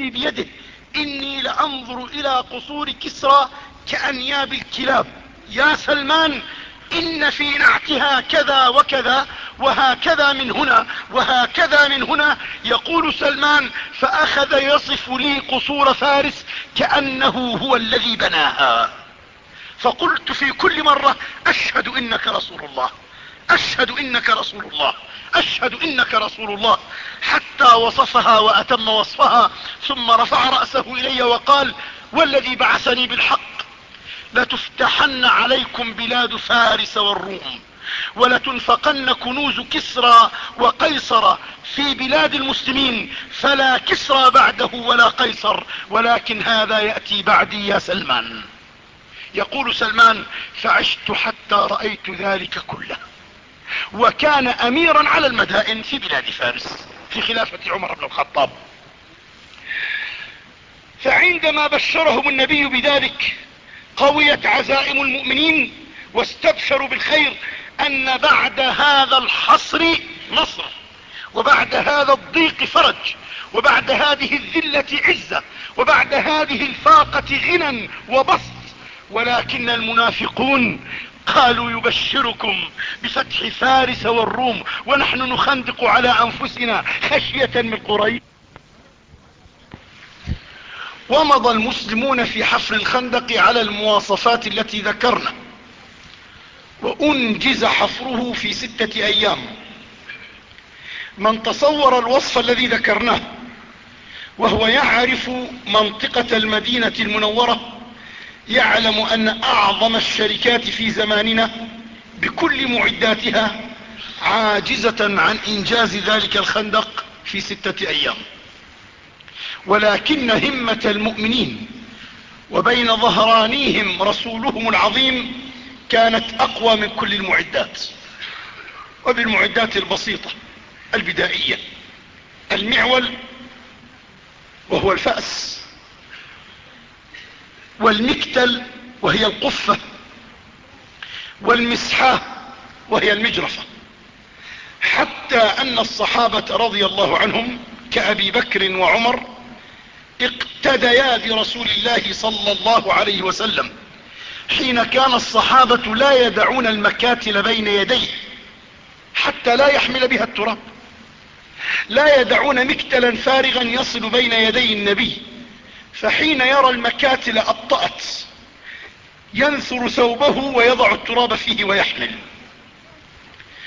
نفسي بيده. إني لأنظر إلى قصور كسرى كأنياب الكلاب. يا سلمان إن في نعتها كذا وكذا وهكذا من هنا وهكذا من هنا. يقول سلمان فأخذ يصف لي قصور فارس كأنه هو الذي بناها. فقلت في كل مرة أشهد إنك رسول الله. أشهد إنك رسول الله. أشهد إنك رسول الله. حتى وصفها وأتم وصفها ثم رفع رأسه إلي وقال والذي بعثني بالحق لتفتحن عليكم بلاد فارس والروم ولتنفقن كنوز كسرى وقيصر في بلاد المسلمين فلا كسرى بعده ولا قيصر ولكن هذا يأتي بعدي يا سلمان. يقول سلمان فعشت حتى رأيت ذلك كله. وكان أميرا على المدائن في بلاد فارس في خلافة عمر بن الخطاب. فعندما بشرهم النبي بذلك قويت عزائم المؤمنين واستبشروا بالخير أن بعد هذا الحصر نصر وبعد هذا الضيق فرج وبعد هذه الذلة عزة وبعد هذه الفاقة غنى وبسط. ولكن المنافقون قالوا يبشركم بفتح فارس والروم ونحن نخندق على أنفسنا خشية من قريش. ومضى المسلمون في حفر الخندق على المواصفات التي ذكرنا. وأنجز حفره في ستة أيام. من تصور الوصف الذي ذكرناه وهو يعرف منطقة المدينة المنورة يعلم أن أعظم الشركات في زماننا بكل معداتها عاجزة عن إنجاز ذلك الخندق في ستة أيام. ولكن همة المؤمنين وبين ظهرانيهم رسولهم العظيم كانت أقوى من كل المعدات وبالمعدات البسيطة البدائية المعول وهو الفأس. والمكتل وهي القفة والمسحاه وهي المجرفة. حتى أن الصحابة رضي الله عنهم كأبي بكر وعمر اقتديا برسول الله صلى الله عليه وسلم حين كان الصحابة لا يدعون المكاتل بين يديه حتى لا يحمل بها التراب لا يدعون مكتلا فارغا يصل بين يدي النبي. فحين يرى المكاتل أبطأت ينثر ثوبه ويضع التراب فيه ويحمل.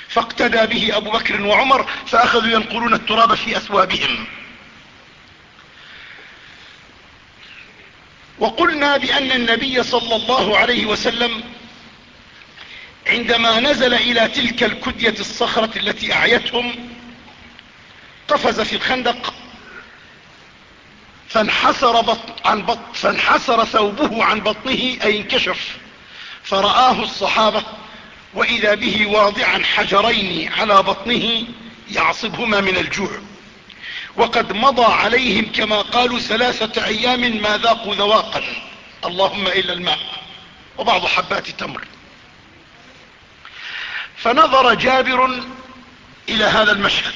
فاقتدى به أبو بكر وعمر فأخذوا ينقلون التراب في أثوابهم. وقلنا بأن النبي صلى الله عليه وسلم عندما نزل إلى تلك الكدية الصخرة التي أعيتهم قفز في الخندق فانحسر, بط عن بط فانحسر ثوبه عن بطنه أي انكشف. فرآه الصحابة وإذا به واضعا حجرين على بطنه يعصبهما من الجوع. وقد مضى عليهم كما قالوا ثلاثة أيام ما ذاقوا ذواقا. اللهم إلا الماء. وبعض حبات تمر. فنظر جابر إلى هذا المشهد.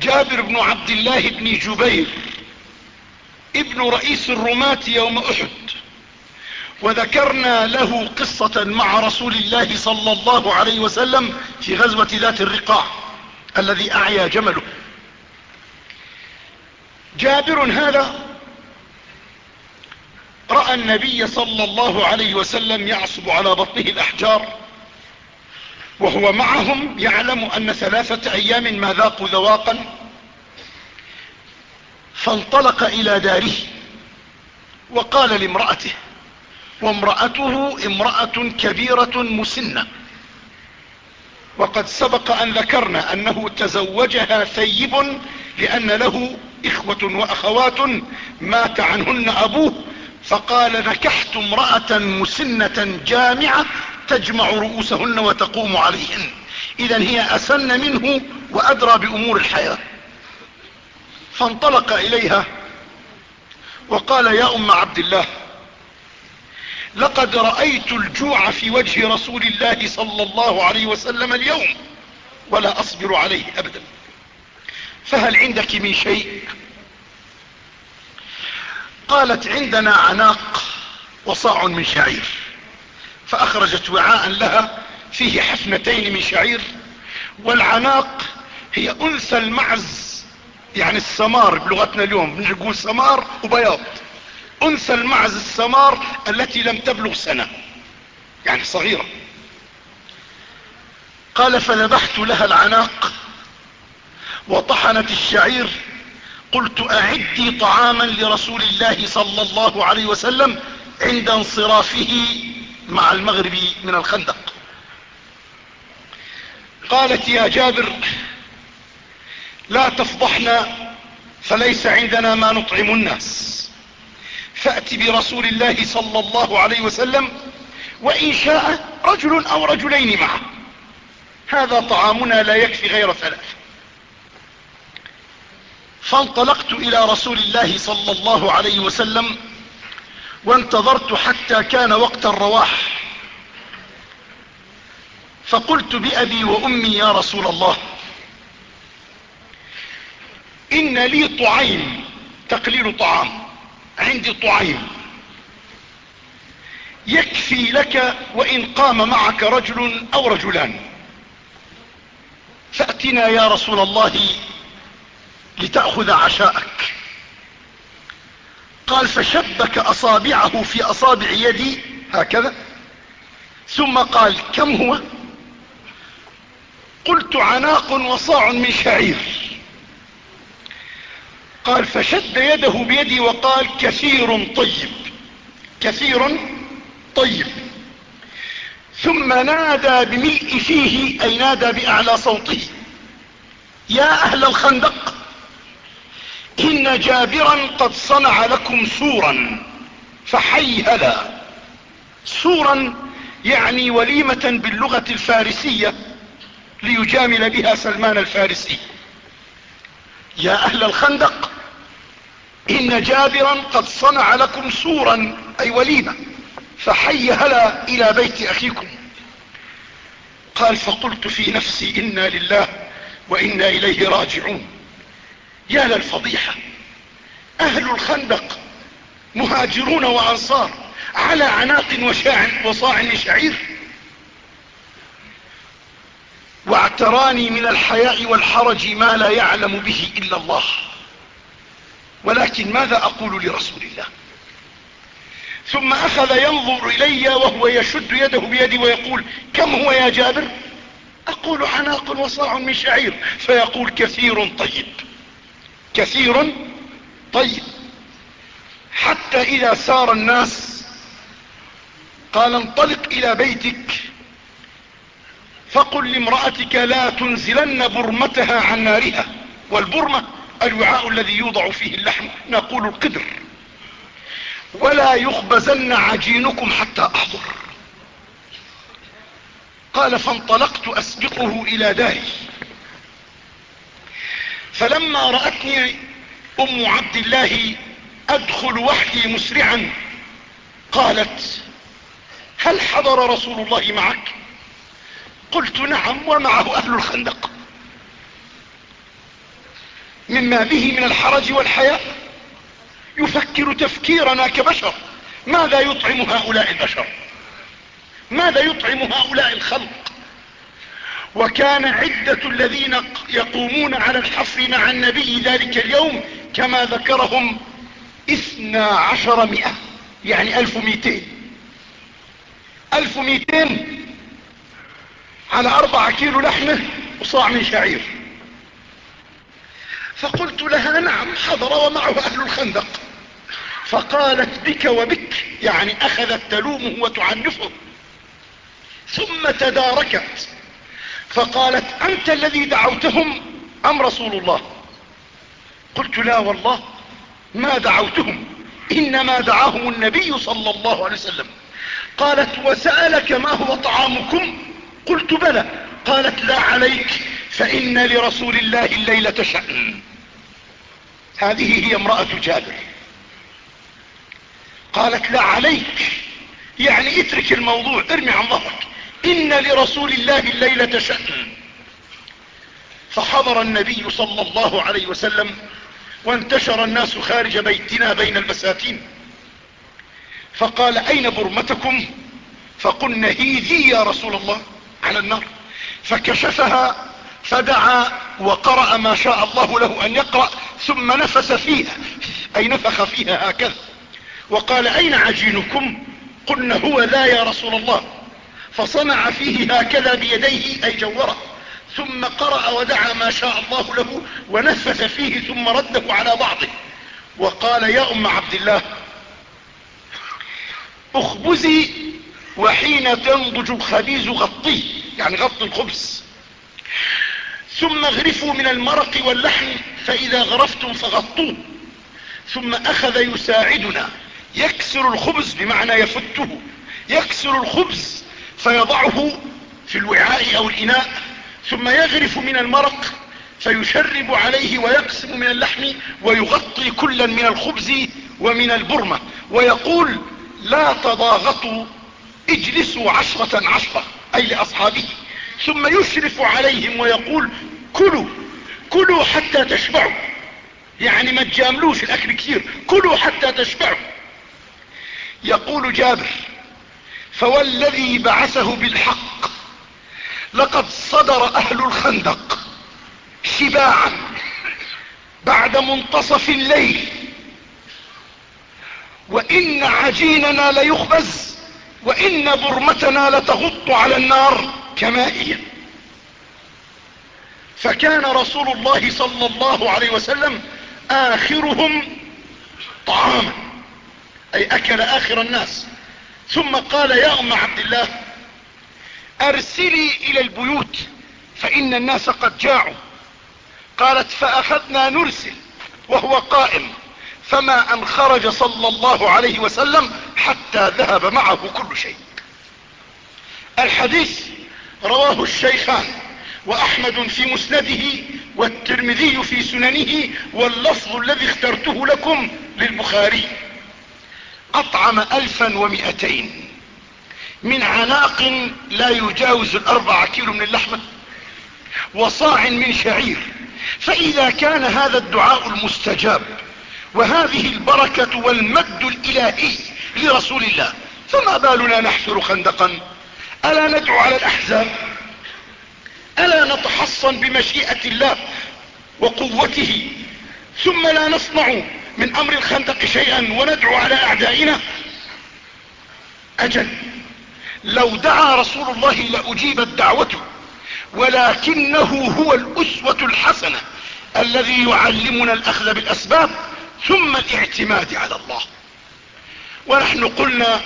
جابر بن عبد الله بن جبير ابن رئيس الرماة يوم أحد وذكرنا له قصة مع رسول الله صلى الله عليه وسلم في غزوة ذات الرقاع الذي أعيا جمله. جابر هذا رأى النبي صلى الله عليه وسلم يعصب على بطنه الأحجار وهو معهم يعلم أن ثلاثة أيام ما ذاقوا ذواقا فانطلق إلى داره وقال لامرأته وامرأته امرأة كبيرة مسنة. وقد سبق أن ذكرنا أنه تزوجها ثيب لأن له إخوة وأخوات مات عنهن أبوه فقال نكحت امرأة مسنة جامعة تجمع رؤوسهن وتقوم عليهن. اذا هي أسن منه وأدرى بأمور الحياة. فانطلق إليها وقال يا أم عبد الله لقد رأيت الجوع في وجه رسول الله صلى الله عليه وسلم اليوم ولا أصبر عليه أبدا. فهل عندك من شيء؟ قالت عندنا عناق وصاع من شعير. فأخرجت وعاء لها فيه حفنتين من شعير والعناق هي أنثى المعز يعني السمار بلغتنا اليوم نقول سمار وبياض. أنثى المعز السمار التي لم تبلغ سنة يعني صغيرة. قال فذبحت لها العناق وطحنت الشعير قلت أعدي طعاما لرسول الله صلى الله عليه وسلم عند انصرافه مع المغرب من الخندق. قالت يا جابر لا تفضحنا فليس عندنا ما نطعم الناس. فأت برسول الله صلى الله عليه وسلم وإن شاء رجل أو رجلين معه. هذا طعامنا لا يكفي غير ثلاث. فانطلقت إلى رسول الله صلى الله عليه وسلم وانتظرت حتى كان وقت الرواح. فقلت بأبي وأمي يا رسول الله إن لي طعيم تقليل طعام عندي طعيم. يكفي لك وإن قام معك رجل أو رجلان. فأتنا يا رسول الله لتأخذ عشاءك. قال فشبك أصابعه في أصابع يدي هكذا. ثم قال كم هو؟ قلت عناق وصاع من شعير. قال فشد يده بيدي وقال كثير طيب كثير طيب. ثم نادى بملء فيه أي نادى بأعلى صوته. يا أهل الخندق إن جابرا قد صنع لكم سورا فحي هلا سورا يعني وليمة باللغة الفارسية ليجامل بها سلمان الفارسي. يا أهل الخندق إن جابرا قد صنع لكم سورا أي وليمة فحي هلا إلى بيت أخيكم. قال فقلت في نفسي إنا لله وإنا إليه راجعون. يا للفضيحة أهل الخندق مهاجرون وأنصار على عناق وشاع وصاع من شعير. واعتراني من الحياء والحرج ما لا يعلم به إلا الله. ولكن ماذا أقول لرسول الله؟ ثم أخذ ينظر إلي وهو يشد يده بيدي ويقول كم هو يا جابر؟ أقول عناق وصاع من شعير. فيقول كثير طيب. كثير. طيب. حتى إذا سار الناس قال انطلق إلى بيتك فقل لامرأتك لا تنزلن برمتها عن نارها والبرمة الوعاء الذي يوضع فيه اللحم نقول القدر. ولا يخبزن عجينكم حتى أحضر. قال فانطلقت أسبقه إلى داري فلما رأتني أم عبد الله أدخل وحدي مسرعا قالت هل حضر رسول الله معك؟ قلت نعم ومعه أهل الخندق. مما به من الحرج والحياء يفكر تفكيرنا كبشر ماذا يطعم هؤلاء البشر؟ ماذا يطعم هؤلاء الخلق؟ وكان عدة الذين يقومون على الحفر مع النبي ذلك اليوم كما ذكرهم اثنا عشر مئة يعني ألف ميتين ألف ميتين على أربعة كيلو لحمة وصاع من شعير. فقلت لها نعم حضر ومعه أهل الخندق. فقالت بك وبك يعني أخذت تلومه وتعنفه. ثم تداركت. فقالت أنت الذي دعوتهم أم رسول الله؟ قلت لا والله ما دعوتهم إنما دعاهم النبي صلى الله عليه وسلم. قالت وسألك ما هو طعامكم؟ قلت بلى. قالت لا عليك فإن لرسول الله الليلة شأن. هذه هي امرأة جابر. قالت لا عليك يعني اترك الموضوع ارمي عن ظهرك. إن لرسول الله الليلة شأن. فحضر النبي صلى الله عليه وسلم وانتشر الناس خارج بيتنا بين البساتين فقال أين برمتكم؟ فقلنا هي ذي يا رسول الله. على النار. فكشفها فدعا وقرأ ما شاء الله له أن يقرأ ثم نفس فيها. أي نفخ فيها هكذا. وقال أين عجينكم؟ قلنا هو ذا يا رسول الله. فصنع فيه هكذا بيديه أي جوره. ثم قرأ ودعا ما شاء الله له ونفث فيه ثم رده على بعضه. وقال يا أم عبد الله أخبزي وحين تنضج الخبيز غطيه يعني غط الخبز. ثم اغرفوا من المرق واللحم فإذا غرفتم فغطوه. ثم أخذ يساعدنا. يكسر الخبز بمعنى يفته. يكسر الخبز فيضعه في الوعاء أو الإناء ثم يغرف من المرق فيشرب عليه ويقسم من اللحم ويغطي كلا من الخبز ومن البرمة ويقول لا تضاغطوا اجلسوا عشرة عشرة أي لأصحابه. ثم يشرف عليهم ويقول كلوا كلوا حتى تشبعوا. يعني ما تجاملوش الأكل كثير كلوا حتى تشبعوا. يقول جابر فوالذي بعثه بالحق. لقد صدر أهل الخندق شباعا بعد منتصف الليل. وإن عجيننا ليخبز وإن برمتنا لتغط على النار كما هي فكان رسول الله صلى الله عليه وسلم آخرهم طعاما أي أكل آخر الناس. ثم قال يا أم عبد الله أرسلي إلى البيوت فإن الناس قد جاعوا. قالت فأخذنا نرسل وهو قائم فما أن خرج صلى الله عليه وسلم حتى ذهب معه كل شيء. الحديث رواه الشيخان وأحمد في مسنده والترمذي في سننه واللفظ الذي اخترته لكم للبخاري. أطعم الفا ومئتين. من عناق لا يجاوز الاربع كيلو من اللحمة وصاع من شعير. فإذا كان هذا الدعاء المستجاب وهذه البركة والمد الإلهي لرسول الله فما بالنا نحفر خندقا؟ ألا ندعو على الأحزاب؟ ألا نتحصن بمشيئة الله وقوته؟ ثم لا نصنع من أمر الخندق شيئا وندعو على أعدائنا. أجل لو دعا رسول الله لاجيبت دعوته ولكنه هو الأسوة الحسنة الذي يعلمنا الأخذ بالأسباب ثم الاعتماد على الله. ونحن قلنا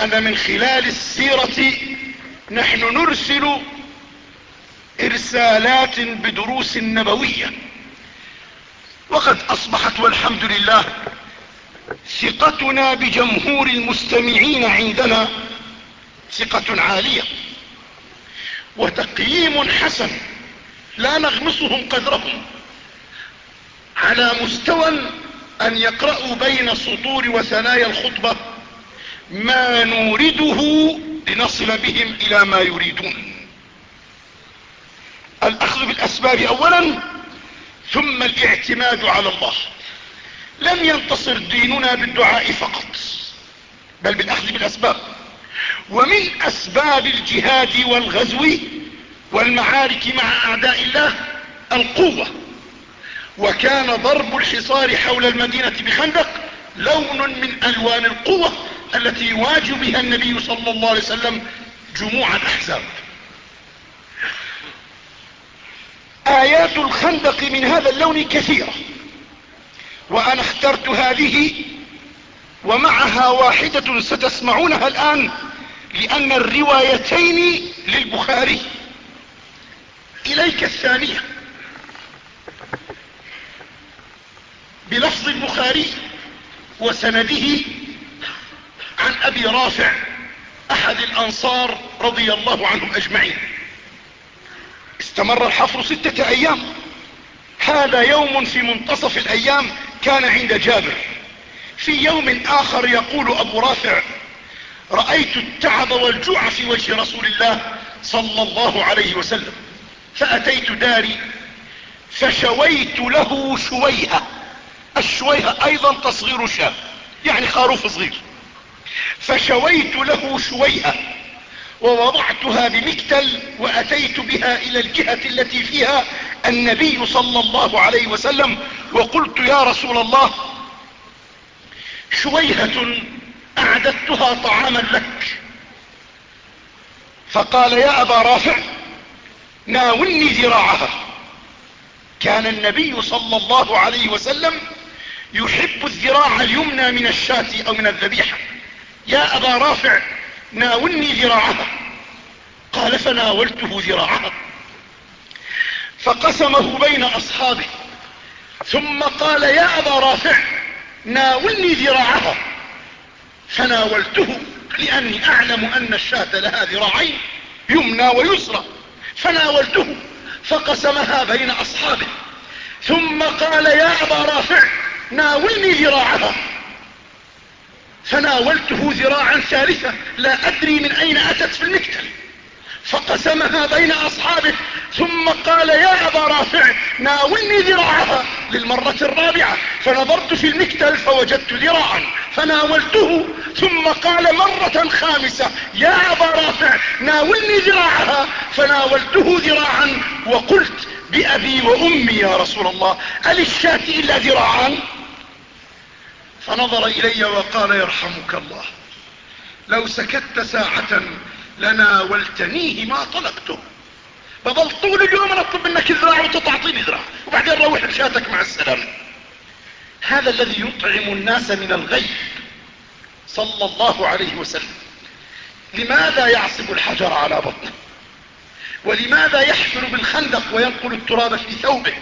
أن من خلال السيرة نحن نرسل إرسالات بدروس نبوية وقد أصبحت والحمد لله ثقتنا بجمهور المستمعين عندنا ثقة عالية وتقييم حسن لا نغمصهم قدرهم على مستوى أن يقرأوا بين سطور وثنايا الخطبة ما نورده لنصل بهم إلى ما يريدون. الأخذ بالأسباب اولا ثم الاعتماد على الله. لم ينتصر ديننا بالدعاء فقط بل بالأخذ بالأسباب. ومن أسباب الجهاد والغزو والمعارك مع أعداء الله القوة. وكان ضرب الحصار حول المدينة بخندق لون من ألوان القوة التي يواجه بها النبي صلى الله عليه وسلم جموع الأحزاب. آيات الخندق من هذا اللون كثيرة وأنا اخترت هذه ومعها واحدة ستسمعونها الآن لأن الروايتين للبخاري. إليك الثانية. بلفظ البخاري وسنده عن أبي رافع أحد الأنصار رضي الله عنهم أجمعين. استمر الحفر ستة أيام. هذا يوم في منتصف الأيام كان عند جابر. في يوم آخر يقول أبو رافع رأيت التعب والجوع في وجه رسول الله صلى الله عليه وسلم. فأتيت داري فشويت له شويهة الشويهة أيضا تصغير شاب يعني خروف صغير. فشويت له شويهة ووضعتها بمكتل وأتيت بها إلى الجهة التي فيها النبي صلى الله عليه وسلم وقلت يا رسول الله شويهة أعددتها طعاما لك. فقال يا أبا رافع ناولني ذراعها. كان النبي صلى الله عليه وسلم يحب الذراع اليمنى من الشاة أو من الذبيحة. يا أبا رافع ناولني ذراعها قال فناولته ذراعها فقسمه بين أصحابه. ثم قال يا أبا رافع ناولني ذراعها فناولته لأني أعلم أن الشاة لها ذراعين يمنى ويسرى. فناولته فقسمها بين أصحابه. ثم قال يا أبا رافع ناولني ذراعها فناولته ذراعا ثالثة لا أدري من أين أتت في المكتل فقسمها بين أصحابه ثم قال يا أبا رافع ناولني ذراعها للمرة الرابعة. فنظرت في المكتل فوجدت ذراعا فناولته ثم قال مرة خامسة يا أبا رافع ناولني ذراعها. فناولته ذراعا وقلت بأبي وأمي يا رسول الله الشاة إلا ذراعان؟ فنظر إلي وقال يرحمك الله. لو سكت ساعة لناولتنيه ما طلبته بظل طول اليوم أنا أطلب منك ذراع وانت تعطيني ذراع وبعدين روح بشاتك مع السلامة هذا الذي يطعم الناس من الغيب. صلى الله عليه وسلم. لماذا يعصب الحجر على بطنه؟ ولماذا يحفر بالخندق وينقل التراب في ثوبه؟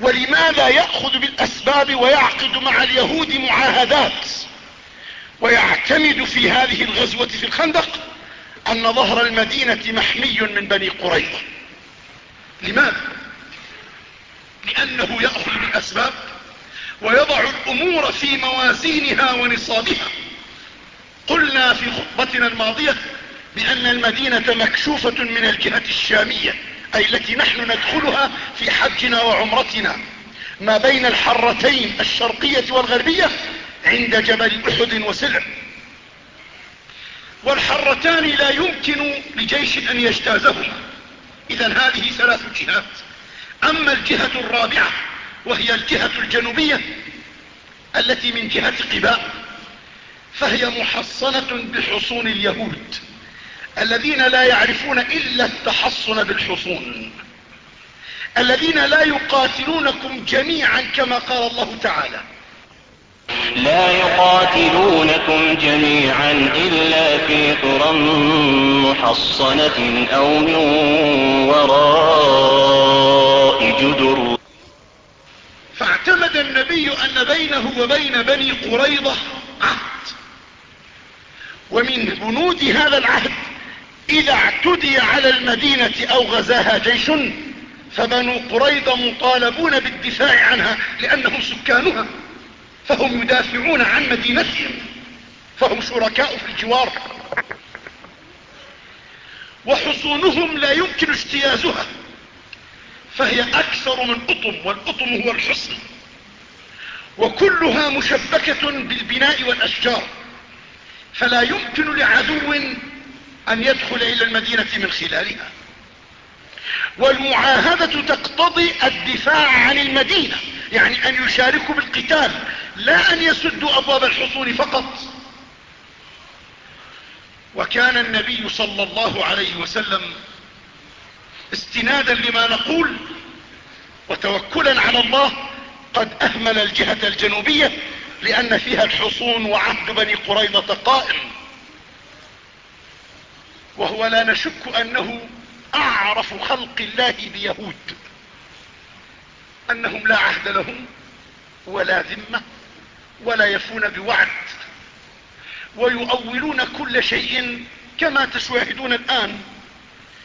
ولماذا يأخذ بالأسباب ويعقد مع اليهود معاهدات؟ ويعتمد في هذه الغزوة في الخندق أن ظهر المدينة محمي من بني قريظة. لماذا؟ لأنه يأخذ بالأسباب ويضع الأمور في موازينها ونصابها. قلنا في خطبتنا الماضية بأن المدينة مكشوفة من الجهة الشامية. أي التي نحن ندخلها في حجنا وعمرتنا. ما بين الحرتين الشرقية والغربية عند جبل أحد وسلع. والحرتان لا يمكن لجيش أن يجتازهما. إذا هذه ثلاث جهات. أما الجهة الرابعة وهي الجهة الجنوبية التي من جهة قباء فهي محصنة بحصون اليهود. الذين لا يعرفون إلا التحصن بالحصون. الذين لا يقاتلونكم جميعا كما قال الله تعالى. لا يقاتلونكم جميعا إلا في قرى محصنة أو من وراء جدر. فاعتمد النبي أن بينه وبين بني قريضة عهد. ومن بنود هذا العهد إذا اعتدي على المدينة أو غزاها جيش فبنو قريضة مطالبون بالدفاع عنها لأنهم سكانها فهم يدافعون عن مدينتهم فهم شركاء في الجوار. وحصونهم لا يمكن اجتيازها فهي أكثر من قطم والقطم هو الحصن. وكلها مشبكة بالبناء والأشجار فلا يمكن لعدو أن يدخل إلى المدينة من خلالها. والمعاهدة تقتضي الدفاع عن المدينة يعني أن يشاركوا بالقتال لا أن يسدوا أبواب الحصون فقط. وكان النبي صلى الله عليه وسلم استنادا لما نقول وتوكلا على الله قد أهمل الجهة الجنوبية لأن فيها الحصون وعهد بني قريظة قائم. وهو لا نشك أنه أعرف خلق الله بيهود. أنهم لا عهد لهم ولا ذمة ولا يفون بوعد. ويؤولون كل شيء كما تشاهدون الآن.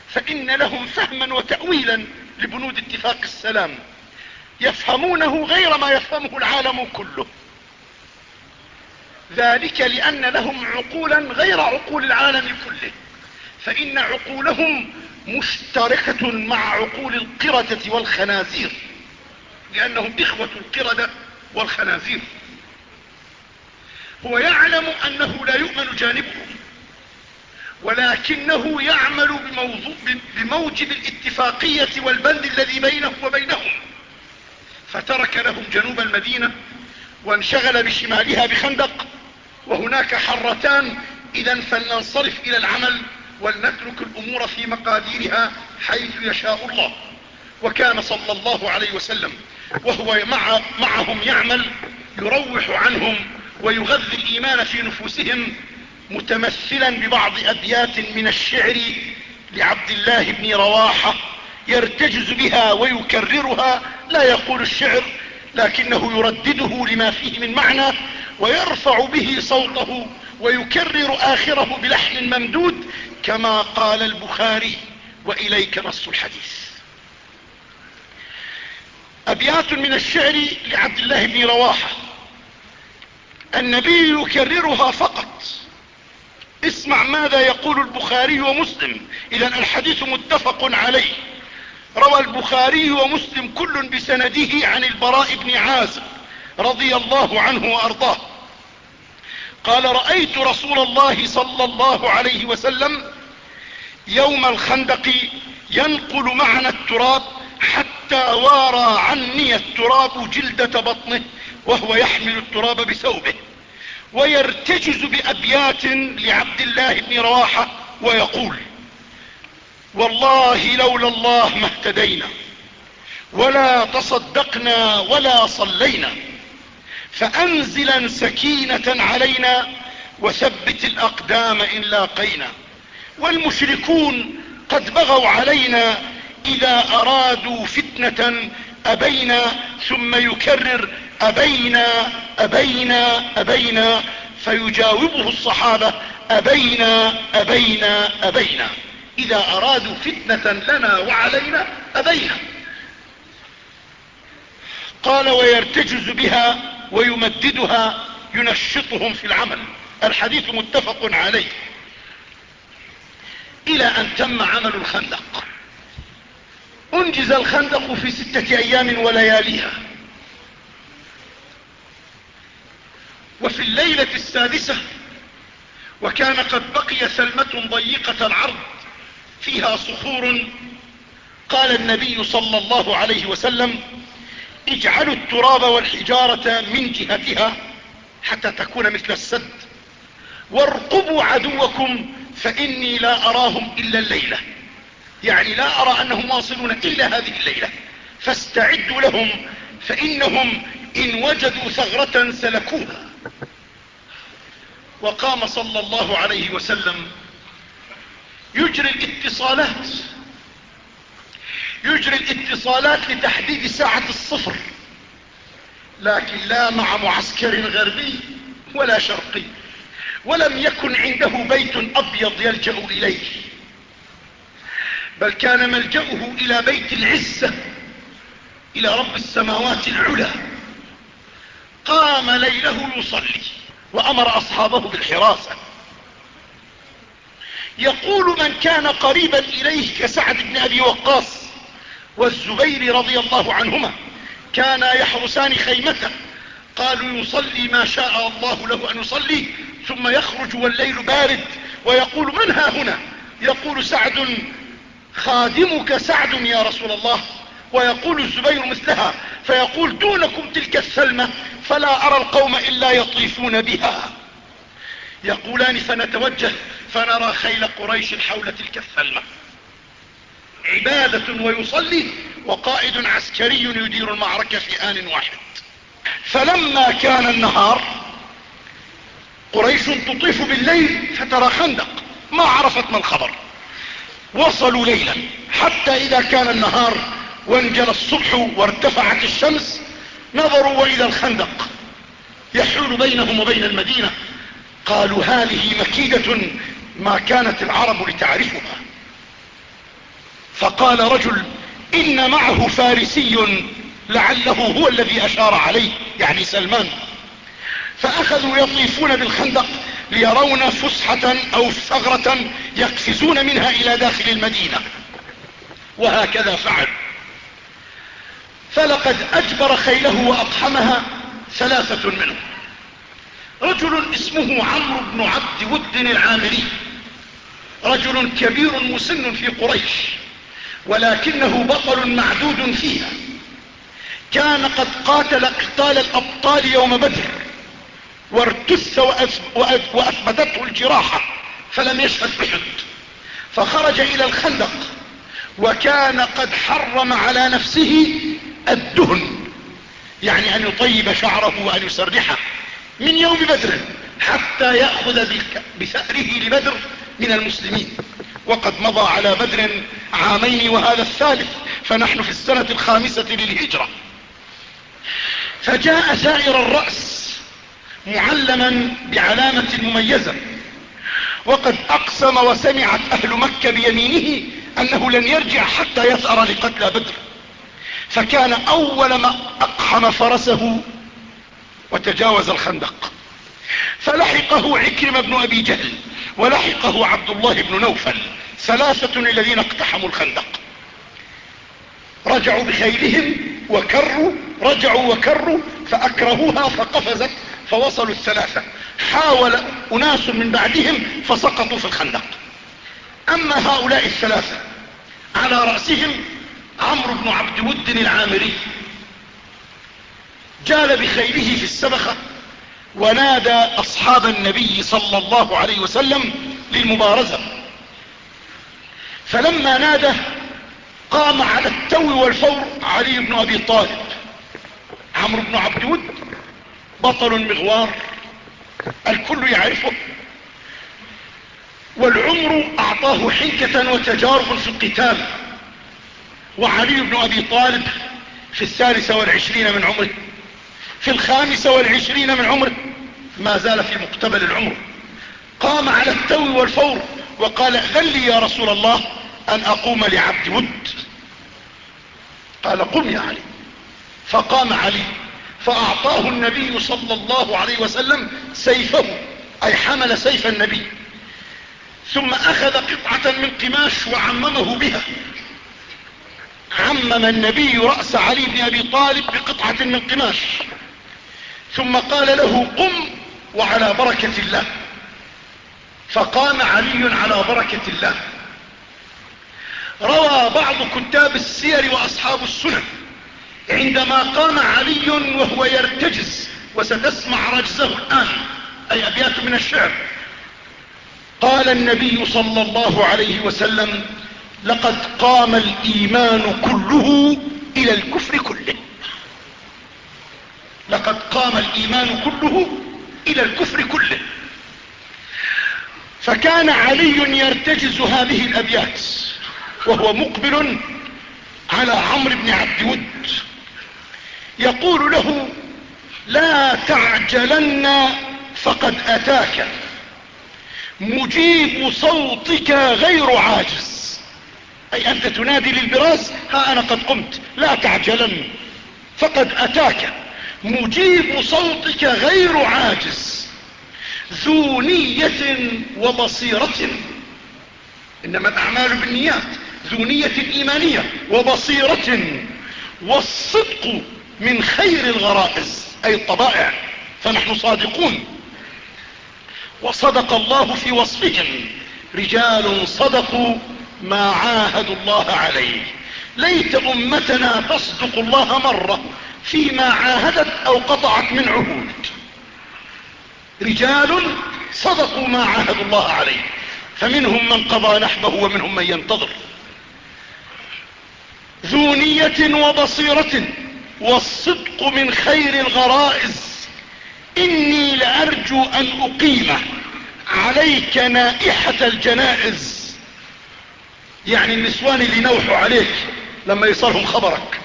فإن لهم فهما وتأويلا لبنود اتفاق السلام. يفهمونه غير ما يفهمه العالم كله. ذلك لأن لهم عقولا غير عقول العالم كله. فإن عقولهم مشتركة مع عقول القردة والخنازير لأنهم إخوة القردة والخنازير. هو يعلم أنه لا يؤمن جانبهم ولكنه يعمل بموجب الاتفاقية والبند الذي بينه وبينهم. فترك لهم جنوب المدينة وانشغل بشمالها بخندق وهناك حرتان إذا فلننصرف إلى العمل ولنترك الأمور في مقاديرها حيث يشاء الله. وكان صلى الله عليه وسلم وهو مع معهم يعمل يروح عنهم ويغذي الإيمان في نفوسهم متمثلا ببعض أبيات من الشعر لعبد الله بن رواحة يرتجز بها ويكررها. لا يقول الشعر لكنه يردده لما فيه من معنى ويرفع به صوته ويكرر آخره بلحن ممدود كما قال البخاري وإليك نص الحديث. أبيات من الشعر لعبد الله بن رواحة. النبي يكررها فقط. اسمع ماذا يقول البخاري ومسلم. إذا الحديث متفق عليه. روى البخاري ومسلم كل بسنده عن البراء بن عازب رضي الله عنه وأرضاه. قال رأيت رسول الله صلى الله عليه وسلم يوم الخندق ينقل معنا التراب حتى وارى عني التراب جلدة بطنه وهو يحمل التراب بثوبه ويرتجز بأبيات لعبد الله بن رواحة ويقول والله لولا الله ما اهتدينا ولا تصدقنا ولا صلينا فأنزلا سكينة علينا وثبت الأقدام إن لاقينا. والمشركون قد بغوا علينا إذا أرادوا فتنة أبينا ثم يكرر أبينا أبينا أبينا فيجاوبه الصحابة أبينا أبينا أبينا. إذا أرادوا فتنة لنا وعلينا أبينا. قال ويرتجز بها ويمددها ينشطهم في العمل. الحديث متفق عليه. إلى أن تم عمل الخندق. أنجز الخندق في ستة أيام ولياليها. وفي الليلة السادسة وكان قد بقي ثلمة ضيقة العرض فيها صخور. قال النبي صلى الله عليه وسلم اجعلوا التراب والحجارة من جهتها حتى تكون مثل السد. وارقبوا عدوكم فإني لا أراهم إلا الليلة. يعني لا أرى أنهم واصلون إلا هذه الليلة. فاستعدوا لهم فإنهم إن وجدوا ثغرة سلكوها. وقام صلى الله عليه وسلم يجري الاتصالات يجري الاتصالات لتحديد ساعة الصفر. لكن لا مع معسكر غربي ولا شرقي ولم يكن عنده بيت أبيض يلجأ إليه. بل كان ملجأه إلى بيت العزة إلى رب السماوات العلى. قام ليله يصلي وأمر أصحابه بالحراسة. يقول من كان قريبا إليه كسعد بن أبي وقاص والزبير رضي الله عنهما كانا يحرسان خيمته قالوا يصلي ما شاء الله له أن يصلي ثم يخرج والليل بارد ويقول من ها هنا؟ يقول سعد خادمك سعد يا رسول الله. ويقول الزبير مثلها فيقول دونكم تلك الثلمة فلا أرى القوم إلا يطيفون بها. يقولان فنتوجه فنرى خيل قريش حول تلك الثلمة عبادة ويصلي وقائد عسكري يدير المعركة في آن واحد. فلما كان النهار قريش تطيف بالليل فترى خندق ما عرفت ما الخبر. وصلوا ليلا حتى إذا كان النهار وانجل الصبح وارتفعت الشمس نظروا واذا الخندق. يحول بينهم وبين المدينة. قالوا هذه مكيدة ما كانت العرب لتعرفها. فقال رجل إن معه فارسي لعله هو الذي أشار عليه يعني سلمان. فأخذوا يطيفون بالخندق ليرون فسحة أو ثغرة يقفزون منها إلى داخل المدينة. وهكذا فعل. فلقد أجبر خيله واقحمها ثلاثة منهم. رجل اسمه عمرو بن عبد ود العامري. رجل كبير مسن في قريش. ولكنه بطل معدود فيها. كان قد قاتل قتال الأبطال يوم بدر وارتث وأثبتته الجراحة فلم يشهد بحد. فخرج إلى الخندق وكان قد حرم على نفسه الدهن يعني أن يطيب شعره وأن يسرحه من يوم بدر حتى يأخذ بثأره لبدر من المسلمين. وقد مضى على بدر عامين وهذا الثالث فنحن في السنة الخامسة للهجرة. فجاء سائر الرأس معلما بعلامة مميزة وقد أقسم وسمعت أهل مكة بيمينه أنه لن يرجع حتى يثأر لقتلى بدر. فكان أول ما أقحم فرسه وتجاوز الخندق. فلحقه عكرم بن أبي جهل ولحقه عبد الله بن نوفل ثلاثة الذين اقتحموا الخندق. رجعوا بخيلهم وكروا رجعوا وكروا فأكرهوها فقفزت فوصلوا الثلاثة. حاول أناس من بعدهم فسقطوا في الخندق. أما هؤلاء الثلاثة على رأسهم عمرو بن عبد ود العامري. جال بخيله في السبخة ونادى أصحاب النبي صلى الله عليه وسلم للمبارزة. فلما نادى قام على التو والفور علي بن أبي طالب. عمرو بن عبد ود بطل مغوار الكل يعرفه. والعمر أعطاه حنكة وتجارب في القتال. وعلي بن أبي طالب في الثالثة والعشرين من عمره. في الخامسة والعشرين من عمره ما زال في مقتبل العمر. قام على التو والفور وقال اذن لي يا رسول الله أن أقوم لعبد ود. قال قم يا علي. فقام علي فأعطاه النبي صلى الله عليه وسلم سيفه أي حمل سيف النبي. ثم أخذ قطعة من قماش وعممه بها. عمم النبي رأس علي بن أبي طالب بقطعة من قماش. ثم قال له قم وعلى بركة الله. فقام علي على بركة الله. روى بعض كتاب السير وأصحاب السنن عندما قام علي وهو يرتجز وستسمع رجزه الآن أي أبيات من الشعر قال النبي صلى الله عليه وسلم لقد قام الإيمان كله إلى الكفر كله. لقد قام الإيمان كله إلى الكفر كله. فكان علي يرتجز هذه الأبيات وهو مقبل على عمرو بن عبد ود. يقول له لا تعجلن فقد أتاك. مجيب صوتك غير عاجز. أي أنت تنادي للبراز ها أنا قد قمت. لا تعجلن فقد أتاك. مجيب صوتك غير عاجز. ذو نية وبصيرة. إنما الأعمال بالنيات. ذو نية إيمانية وبصيرة. والصدق من خير الغرائز أي الطبائع. فنحن صادقون. وصدق الله في وصفهم. رجال صدقوا ما عاهدوا الله عليه. ليت أمتنا تصدق الله مرة. فيما عاهدت أو قطعت من عهود. رجال صدقوا ما عاهدوا الله عليه فمنهم من قضى نحبه ومنهم من ينتظر. ذو نية وبصيرة والصدق من خير الغرائز. إني لأرجو أن أقيم عليك نائحة الجنائز. يعني النسوان اللي نوحوا عليك لما يصلهم خبرك.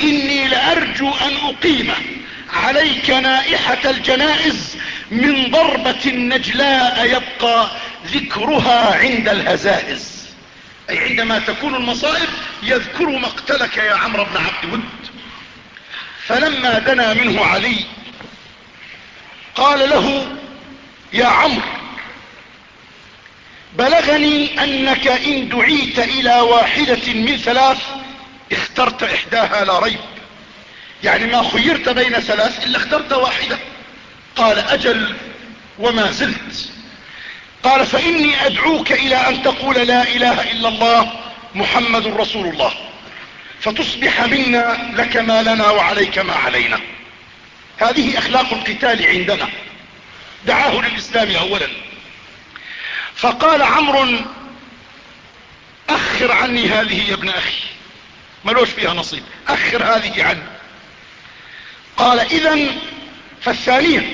إني لأرجو أن أقيم عليك نائحة الجنائز من ضربة نجلاء يبقى ذكرها عند الهزائز. أي عندما تكون المصائب يذكر مقتلك يا عمرو بن عبد ود فلما دنا منه علي قال له يا عمرو بلغني أنك إن دعيت إلى واحدة من ثلاث اخترت إحداها لا ريب. يعني ما خيرت بين ثلاث إلا اخترت واحدة. قال أجل وما زلت. قال فإني أدعوك إلى أن تقول لا إله إلا الله محمد رسول الله. فتصبح منا لك ما لنا وعليك ما علينا. هذه أخلاق القتال عندنا. دعاه للإسلام اولا. فقال عمرو أخر عني هذه يا ابن أخي. ملوش فيها نصيب. أخر هذه عني قال إذا فالثانية.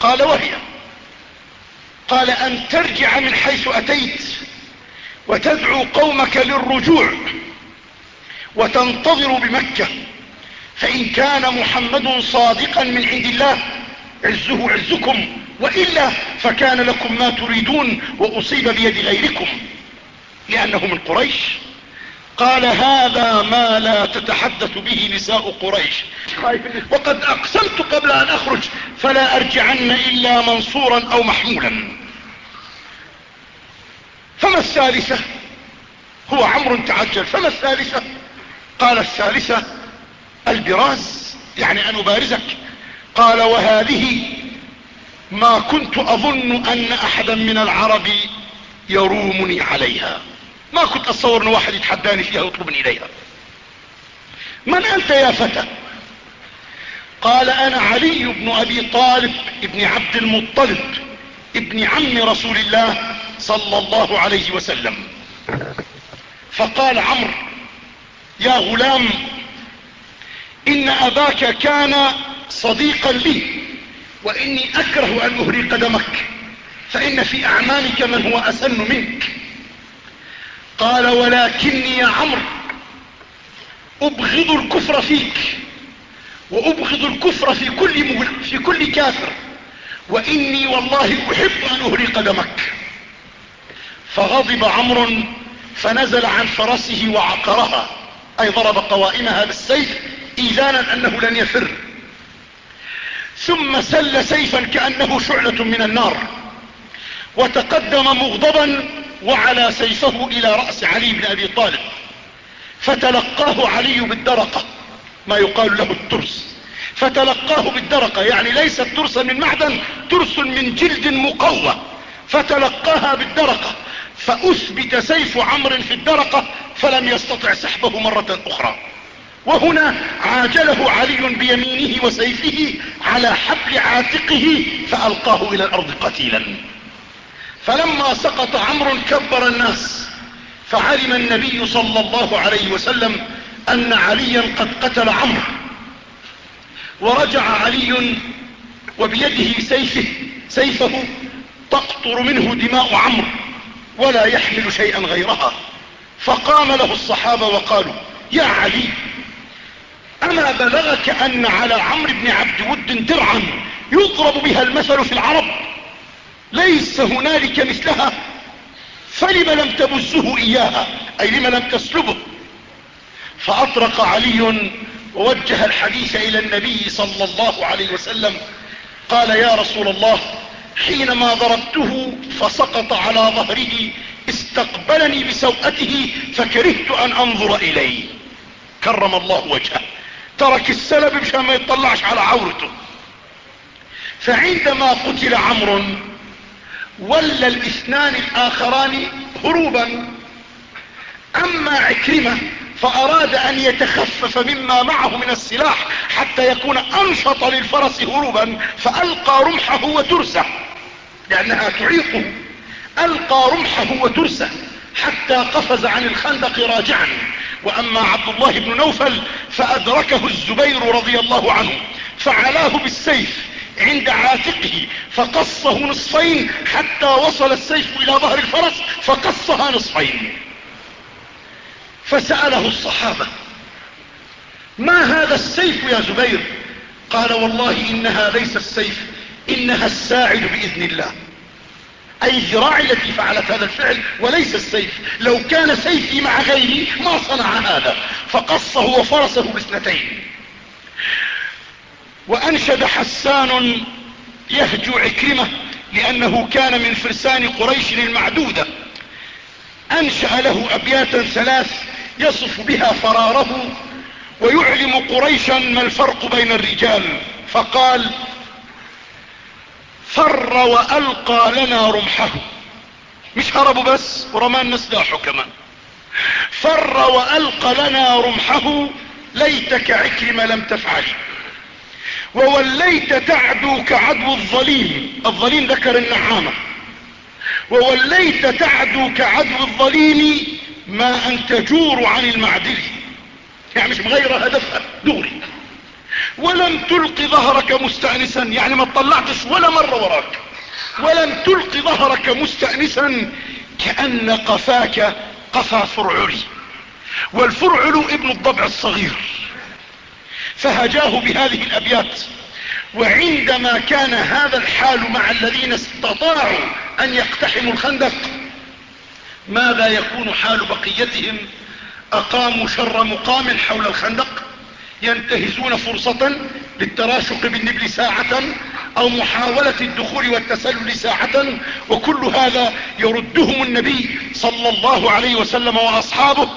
قال وهي. قال أن ترجع من حيث أتيت وتدعو قومك للرجوع وتنتظر بمكة. فإن كان محمد صادقا من عند الله عزه عزكم وإلا فكان لكم ما تريدون وأصيب بيد غيركم. لأنه من قريش. قال هذا ما لا تتحدث به نساء قريش. وقد أقسمت قبل أن أخرج فلا أرجعن إلا منصورا أو محمولا. فما الثالثة؟ هو عمرو تعجل. فما الثالثة؟ قال الثالثة البراز يعني أن أبارزك. قال وهذه ما كنت أظن أن أحدا من العرب يرومني عليها. ما كنت اتصور ان واحد يتحداني فيها ويطلبني إليها. من أنت يا فتى؟ قال أنا علي بن أبي طالب ابن عبد المطلب ابن عم رسول الله صلى الله عليه وسلم. فقال عمرو يا غلام إن أباك كان صديقا لي وإني أكره أن اهري قدمك فإن في أعمامك من هو أسن منك. قال ولكني يا عمرو أبغض الكفر فيك وأبغض الكفر في كل, في كل كافر وإني والله أحب أن اهري قدمك فغضب عمرو فنزل عن فرسه وعقرها أي ضرب قوائمها بالسيف إيذانا أنه لن يفر. ثم سل سيفا كأنه شعلة من النار وتقدم مغضبا وعلى سيفه إلى رأس علي بن أبي طالب. فتلقاه علي بالدرقة ما يقال له الترس. فتلقاه بالدرقة يعني ليست ترسا من معدن ترس من جلد مقوى. فتلقاها بالدرقة فأثبت سيف عمرو في الدرقة فلم يستطع سحبه مرة أخرى. وهنا عاجله علي بيمينه وسيفه على حبل عاتقه فألقاه إلى الأرض قتيلا. فلما سقط عمرو كبر الناس فعلم النبي صلى الله عليه وسلم أن عليا قد قتل عمرو. ورجع علي وبيده سيفه سيفه تقطر منه دماء عمرو ولا يحمل شيئا غيرها. فقام له الصحابة وقالوا يا علي أما بلغك أن على عمرو بن عبد ود درعا يضرب بها المثل في العرب؟ ليس هنالك مثلها. فلم لم تبزه إياها؟ أي لم لم تسلبه؟ فأطرق علي ووجه الحديث إلى النبي صلى الله عليه وسلم. قال يا رسول الله حينما ضربته فسقط على ظهره استقبلني بسوءته فكرهت أن أنظر إليه. كرم الله وجهه. ترك السلب مشان ما يطلعش على عورته. فعندما قتل عمرو ولى الاثنان الآخران هروبا. أما عكرمة فأراد أن يتخفف مما معه من السلاح حتى يكون أنشط للفرس هروبا فألقى رمحه وترسه. لأنها تعيقه. ألقى رمحه وترسه حتى قفز عن الخندق راجعا. وأما عبد الله بن نوفل فأدركه الزبير رضي الله عنه فعلاه بالسيف. عند عاتقه فقصه نصفين حتى وصل السيف إلى ظهر الفرس فقصها نصفين. فسأله الصحابة ما هذا السيف يا زبير؟ قال والله إنها ليس السيف إنها الساعد بإذن الله. أي الذراع التي فعلت هذا الفعل وليس السيف. لو كان سيفي مع غيري ما صنع هذا فقصه وفرسه باثنتين. وأنشد حسان يهجو عكرمة لأنه كان من فرسان قريش المعدودة. أنشأ له ابياتا ثلاث يصف بها فراره ويعلم قريشا ما الفرق بين الرجال. فقال فر وألقى لنا رمحه. مش هربوا بس؟ ورمان سلاحه كمان. فر وألقى لنا رمحه. ليتك عكرم لم تفعل. ووليت تعدو كعدو الظليم. الظليم ذكر النعامة. ووليت تعدو كعدو الظليم ما ان تجور عن المعدل. يعني مش مغيرة هدفها دوري ولم تلق ظهرك مستأنسا. يعني ما اطلعتش ولا مرة وراك. ولم تلق ظهرك مستأنسا كأن قفاك قفا فرعلي. والفرعل ابن الضبع الصغير. فهجاه بهذه الأبيات. وعندما كان هذا الحال مع الذين استطاعوا أن يقتحموا الخندق ماذا يكون حال بقيتهم؟ أقاموا شر مقام حول الخندق ينتهزون فرصة للتراشق بالنبل ساعة أو محاولة الدخول والتسلل ساعة وكل هذا يردهم النبي صلى الله عليه وسلم وأصحابه.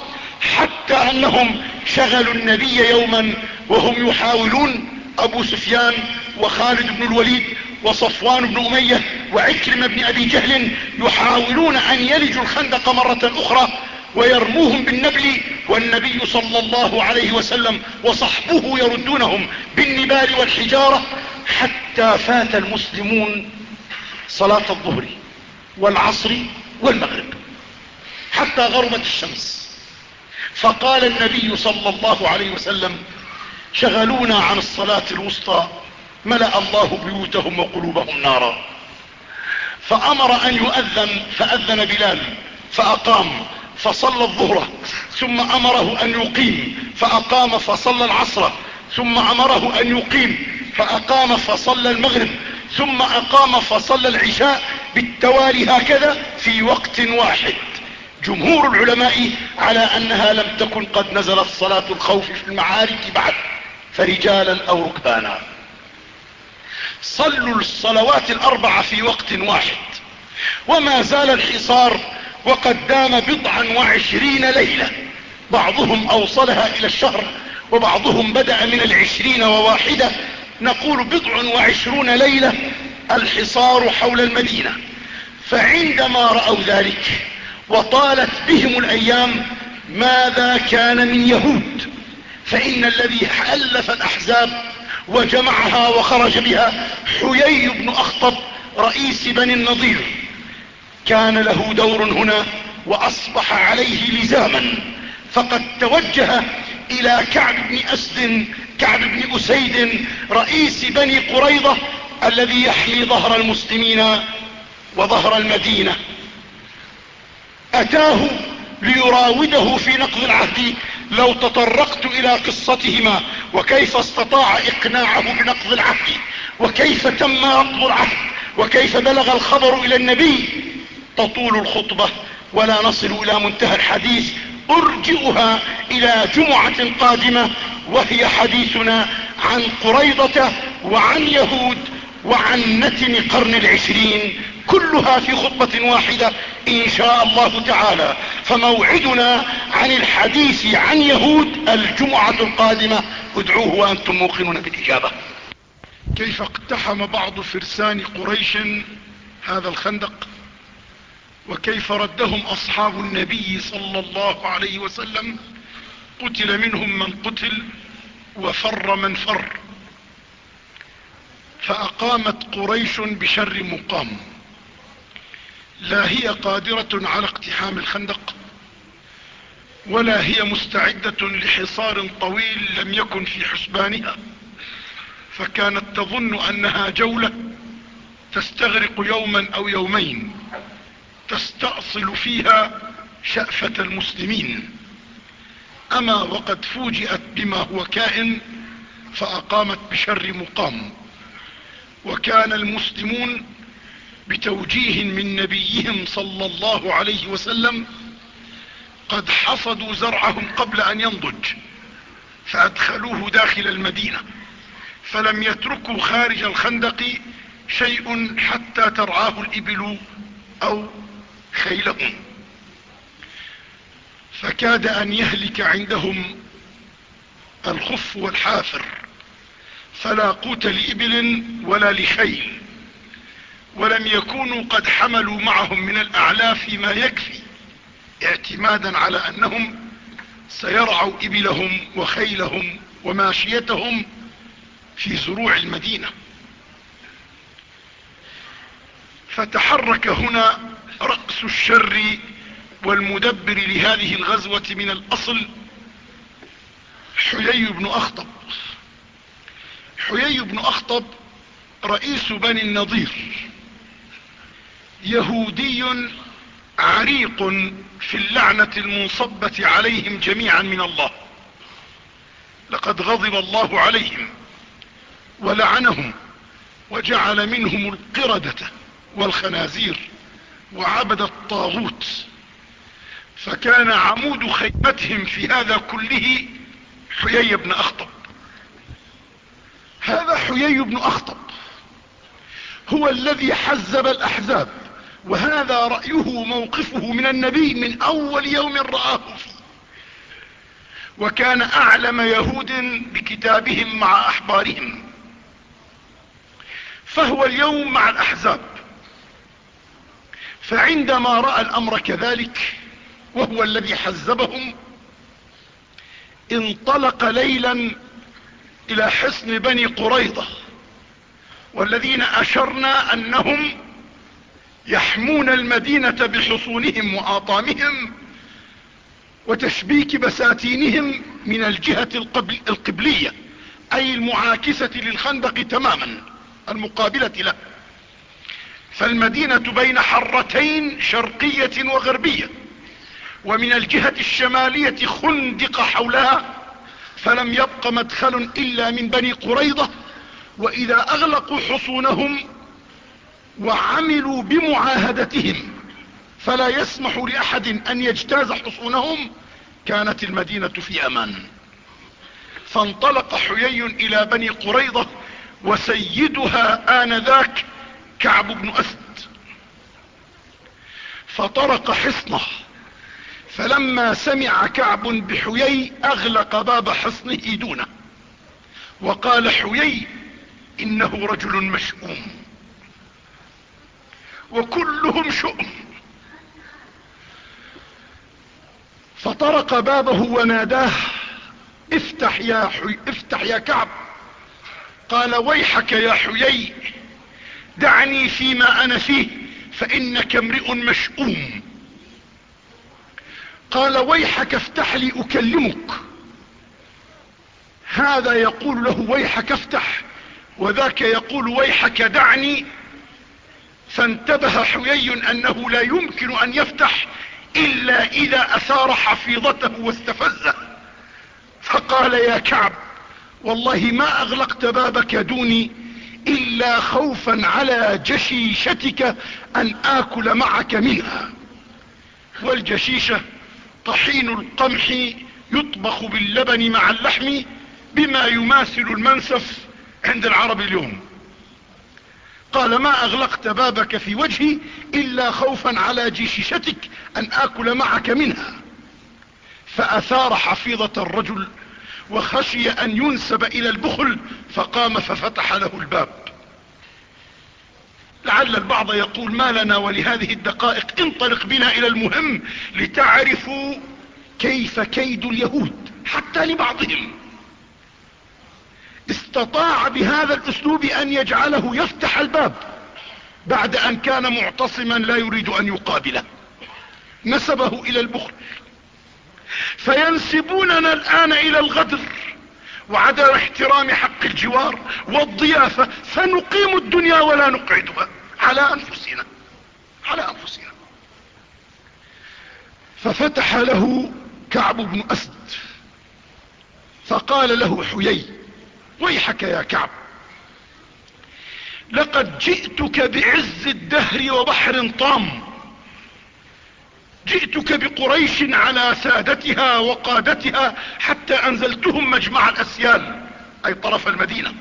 حتى أنهم شغلوا النبي يوما وهم يحاولون أبو سفيان وخالد بن الوليد وصفوان بن أمية وعكرم بن أبي جهل يحاولون أن يلجوا الخندق مرة أخرى ويرموهم بالنبل والنبي صلى الله عليه وسلم وصحبه يردونهم بالنبال والحجارة حتى فات المسلمون صلاة الظهر والعصر والمغرب حتى غربت الشمس. فقال النبي صلى الله عليه وسلم شغلونا عن الصلاة الوسطى ملأ الله بيوتهم وقلوبهم نارا. فأمر أن يؤذن فأذن بلال فأقام فصلى الظهر ثم أمره أن يقيم فأقام فصلى العصر ثم أمره أن يقيم فأقام فصلى المغرب ثم أقام فصلى العشاء بالتوالي هكذا في وقت واحد. جمهور العلماء على أنها لم تكن قد نزلت صلاة الخوف في المعارك بعد فرجالا أو ركبانا. صلوا الصلوات الأربعة في وقت واحد وما زال الحصار وقد دام بضعا وعشرين ليلة. بعضهم أوصلها إلى الشهر وبعضهم بدأ من العشرين وواحدة. نقول بضع وعشرون ليلة الحصار حول المدينة. فعندما رأوا ذلك وطالت بهم الأيام ماذا كان من يهود فإن الذي ألف الأحزاب وجمعها وخرج بها حيي بن أخطب رئيس بني النضير. كان له دور هنا وأصبح عليه لزاما فقد توجه إلى كعب بن أسد كعب بن أسيد رئيس بني قريضة الذي يحمي ظهر المسلمين وظهر المدينة. اتاه ليراوده في نقض العهد لو تطرقت إلى قصتهما وكيف استطاع إقناعه بنقض العهد وكيف تم نقض العهد وكيف بلغ الخبر إلى النبي. تطول الخطبة ولا نصل إلى منتهى الحديث. أرجئها إلى جمعة قادمة وهي حديثنا عن قريضة وعن يهود وعن نتن قرن العشرين. كلها في خطبة واحدة إن شاء الله تعالى. فموعدنا عن الحديث عن يهود الجمعة القادمة. ادعوه وأنتم موقنون بالإجابة. كيف اقتحم بعض فرسان قريش هذا الخندق؟ وكيف ردهم أصحاب النبي صلى الله عليه وسلم؟ قتل منهم من قتل وفر من فر. فأقامت قريش بشر مقام. لا هي قادرة على اقتحام الخندق ولا هي مستعدة لحصار طويل لم يكن في حسبانها. فكانت تظن أنها جولة تستغرق يوما أو يومين تستأصل فيها شأفة المسلمين. أما وقد فوجئت بما هو كائن فأقامت بشر مقام. وكان المسلمون بتوجيه من نبيهم صلى الله عليه وسلم قد حصدوا زرعهم قبل أن ينضج فأدخلوه داخل المدينة فلم يتركوا خارج الخندق شيء حتى ترعاه الإبل أو خيلهم. فكاد أن يهلك عندهم الخف والحافر فلا قوت لإبل ولا لخيل. ولم يكونوا قد حملوا معهم من الأعلاف ما يكفي اعتمادا على أنهم سيرعوا إبلهم وخيلهم وماشيتهم في زروع المدينة. فتحرك هنا رأس الشر والمدبر لهذه الغزوة من الأصل حيي بن أخطب. حيي بن أخطب رئيس بني النضير. يهودي عريق في اللعنة المنصبة عليهم جميعا من الله. لقد غضب الله عليهم ولعنهم وجعل منهم القردة والخنازير وعبد الطاغوت. فكان عمود خيمتهم في هذا كله حيي بن أخطب. هذا حيي بن أخطب هو الذي حزب الأحزاب وهذا رأيه موقفه من النبي من أول يوم رآه فيه. وكان أعلم يهود بكتابهم مع أحبارهم. فهو اليوم مع الأحزاب. فعندما رأى الأمر كذلك وهو الذي حزبهم انطلق ليلا إلى حصن بني قريضة والذين أشرنا أنهم يحمون المدينة بحصونهم وآطامهم وتشبيك بساتينهم من الجهة القبلية أي المعاكسة للخندق تماما المقابلة له فالمدينة بين حرتين شرقية وغربية ومن الجهة الشمالية خندق حولها فلم يبق مدخل إلا من بني قريضة وإذا أغلقوا حصونهم وعملوا بمعاهدتهم. فلا يسمح لأحد أن يجتاز حصونهم. كانت المدينة في أمان. فانطلق حيي إلى بني قريضة وسيدها آنذاك كعب بن أسد. فطرق حصنه. فلما سمع كعب بحيي أغلق باب حصنه دونه. وقال حيي إنه رجل مشؤوم. وكلهم شؤم. فطرق بابه وناداه افتح يا, حي افتح يا كعب. قال ويحك يا حيي دعني فيما أنا فيه فإنك امرئ مشؤوم. قال ويحك افتح لي أكلمك. هذا يقول له ويحك افتح. وذاك يقول ويحك دعني فانتبه حيي أنه لا يمكن أن يفتح إلا إذا أثار حفيظته واستفزه فقال يا كعب والله ما أغلقت بابك دوني إلا خوفا على جشيشتك أن آكل معك منها. والجشيشة طحين القمح يطبخ باللبن مع اللحم بما يماثل المنسف عند العرب اليوم. قال ما أغلقت بابك في وجهي إلا خوفا على جشيشتك أن آكل معك منها. فأثار حفيظة الرجل وخشي أن ينسب إلى البخل فقام ففتح له الباب. لعل البعض يقول ما لنا ولهذه الدقائق انطلق بنا إلى المهم لتعرفوا كيف كيد اليهود حتى لبعضهم. استطاع بهذا الأسلوب أن يجعله يفتح الباب بعد أن كان معتصما لا يريد أن يقابله. نسبه إلى البخل. فينسبوننا الآن إلى الغدر وعدم احترام حق الجوار والضيافة. فنقيم الدنيا ولا نقعدها على أنفسنا. على أنفسنا. ففتح له كعب بن أسد. فقال له حيي. ويحك يا كعب. لقد جئتك بعز الدهر وبحر طام. جئتك بقريش على سادتها وقادتها حتى أنزلتهم مجمع الأسيال أي طرف المدينة.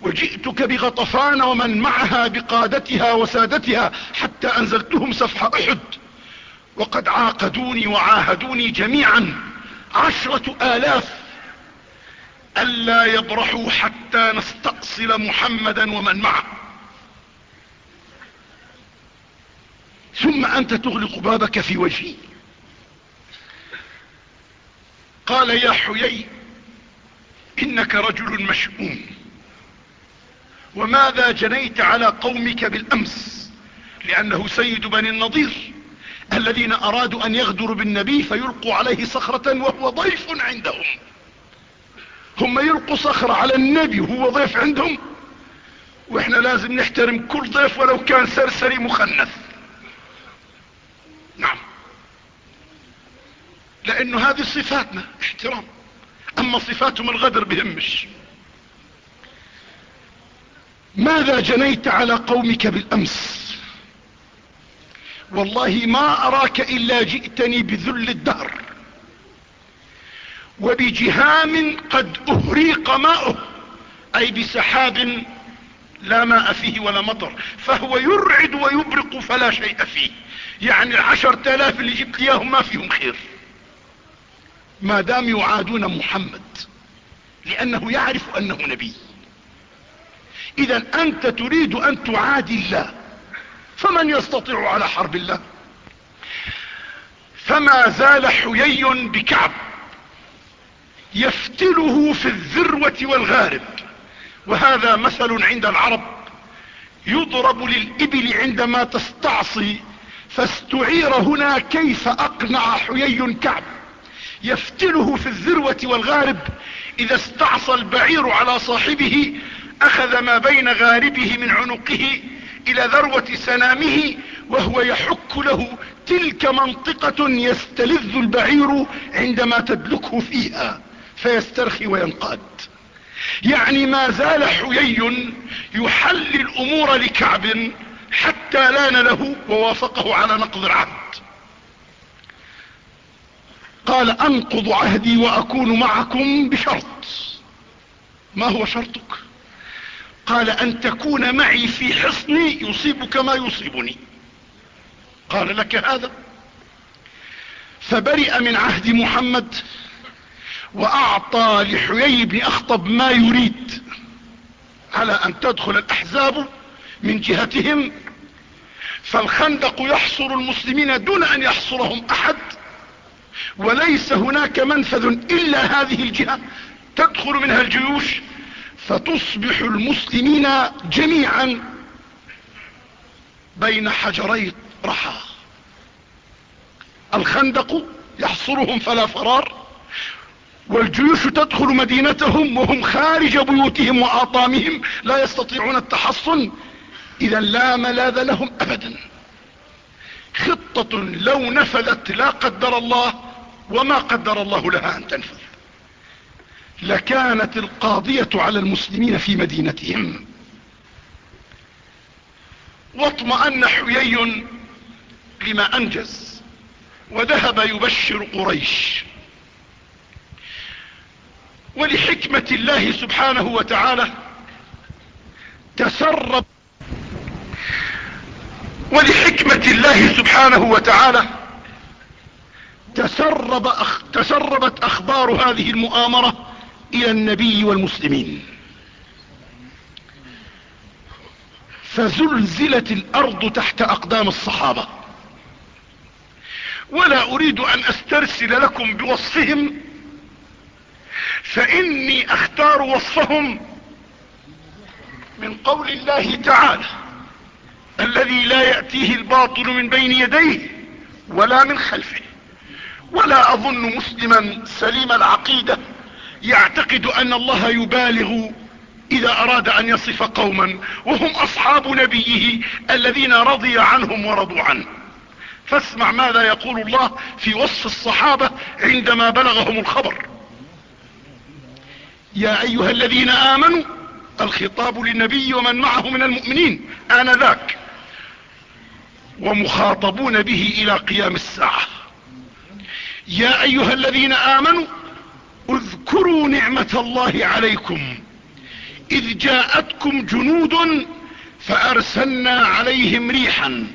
وجئتك بغطفان ومن معها بقادتها وسادتها حتى أنزلتهم سفح أحد. وقد عاقدوني وعاهدوني جميعا عشرة آلاف ألا يبرحوا حتى نستأصل محمدا ومن معه. ثم أنت تغلق بابك في وجهي. قال يا حيي إنك رجل مشؤوم. وماذا جنيت على قومك بالأمس؟ لأنه سيد بني النضير الذين أرادوا أن يغدروا بالنبي فيلقوا عليه صخرة وهو ضيف عندهم. هم يلقوا صخرة على النبي وهو ضيف عندهم. وإحنا لازم نحترم كل ضيف ولو كان سرسري مخنث. نعم. لأنه هذه صفاتنا احترام. أما صفاتهم الغدر بهمش. ماذا جنيت على قومك بالأمس؟ والله ما أراك إلا جئتني بذل الدهر. وبجهام قد أهريق ماؤه أي بسحاب لا ماء فيه ولا مطر فهو يرعد ويبرق فلا شيء فيه. يعني العشر تلاف اللي جبت إياهم ما فيهم خير. ما دام يعادون محمد لأنه يعرف أنه نبي. إذا أنت تريد أن تعادي الله فمن يستطيع على حرب الله؟ فما زال حيي بكعب. يفتله في الذروة والغارب. وهذا مثل عند العرب. يضرب للإبل عندما تستعصي فاستعير هنا كيف أقنع حيي كعب. يفتله في الذروة والغارب. إذا استعصى البعير على صاحبه أخذ ما بين غاربه من عنقه إلى ذروة سنامه وهو يحك له تلك منطقة يستلذ البعير عندما تدلكه فيها. فيسترخي وينقاد. يعني ما زال حيي يحل الأمور لكعب حتى لأن له ووافقه على نقض العهد. قال أنقض عهدي وأكون معكم بشرط. ما هو شرطك؟ قال أن تكون معي في حصني يصيبك ما يصيبني. قال لك هذا؟ فبرئ من عهد محمد وأعطى لحيي بن أخطب ما يريد. على أن تدخل الأحزاب من جهتهم فالخندق يحصر المسلمين دون أن يحصرهم أحد وليس هناك منفذ إلا هذه الجهة. تدخل منها الجيوش فتصبح المسلمين جميعا بين حجري رحى. الخندق يحصرهم فلا فرار والجيوش تدخل مدينتهم وهم خارج بيوتهم وآطامهم لا يستطيعون التحصن. إذا لا ملاذ لهم ابدا. خطة لو نفذت لا قدر الله وما قدر الله لها أن تنفذ. لكانت القاضية على المسلمين في مدينتهم. واطمأن حيي لما أنجز. وذهب يبشر قريش. ولحكمة الله سبحانه وتعالى تسرب. ولحكمة الله سبحانه وتعالى تسرب أخ تسربت أخبار هذه المؤامرة إلى النبي والمسلمين. فزلزلت الأرض تحت أقدام الصحابة. ولا أريد أن أسترسل لكم بوصفهم فإني أختار وصفهم من قول الله تعالى الذي لا يأتيه الباطل من بين يديه ولا من خلفه. ولا أظن مسلما سليم العقيدة يعتقد أن الله يبالغ إذا أراد أن يصف قوما وهم أصحاب نبيه الذين رضي عنهم ورضوا عنه. فاسمع ماذا يقول الله في وصف الصحابة عندما بلغهم الخبر. يا أيها الذين آمنوا الخطاب للنبي ومن معه من المؤمنين آنذاك ومخاطبون به إلى قيام الساعة. يا أيها الذين آمنوا اذكروا نعمة الله عليكم. إذ جاءتكم جنود فأرسلنا عليهم ريحا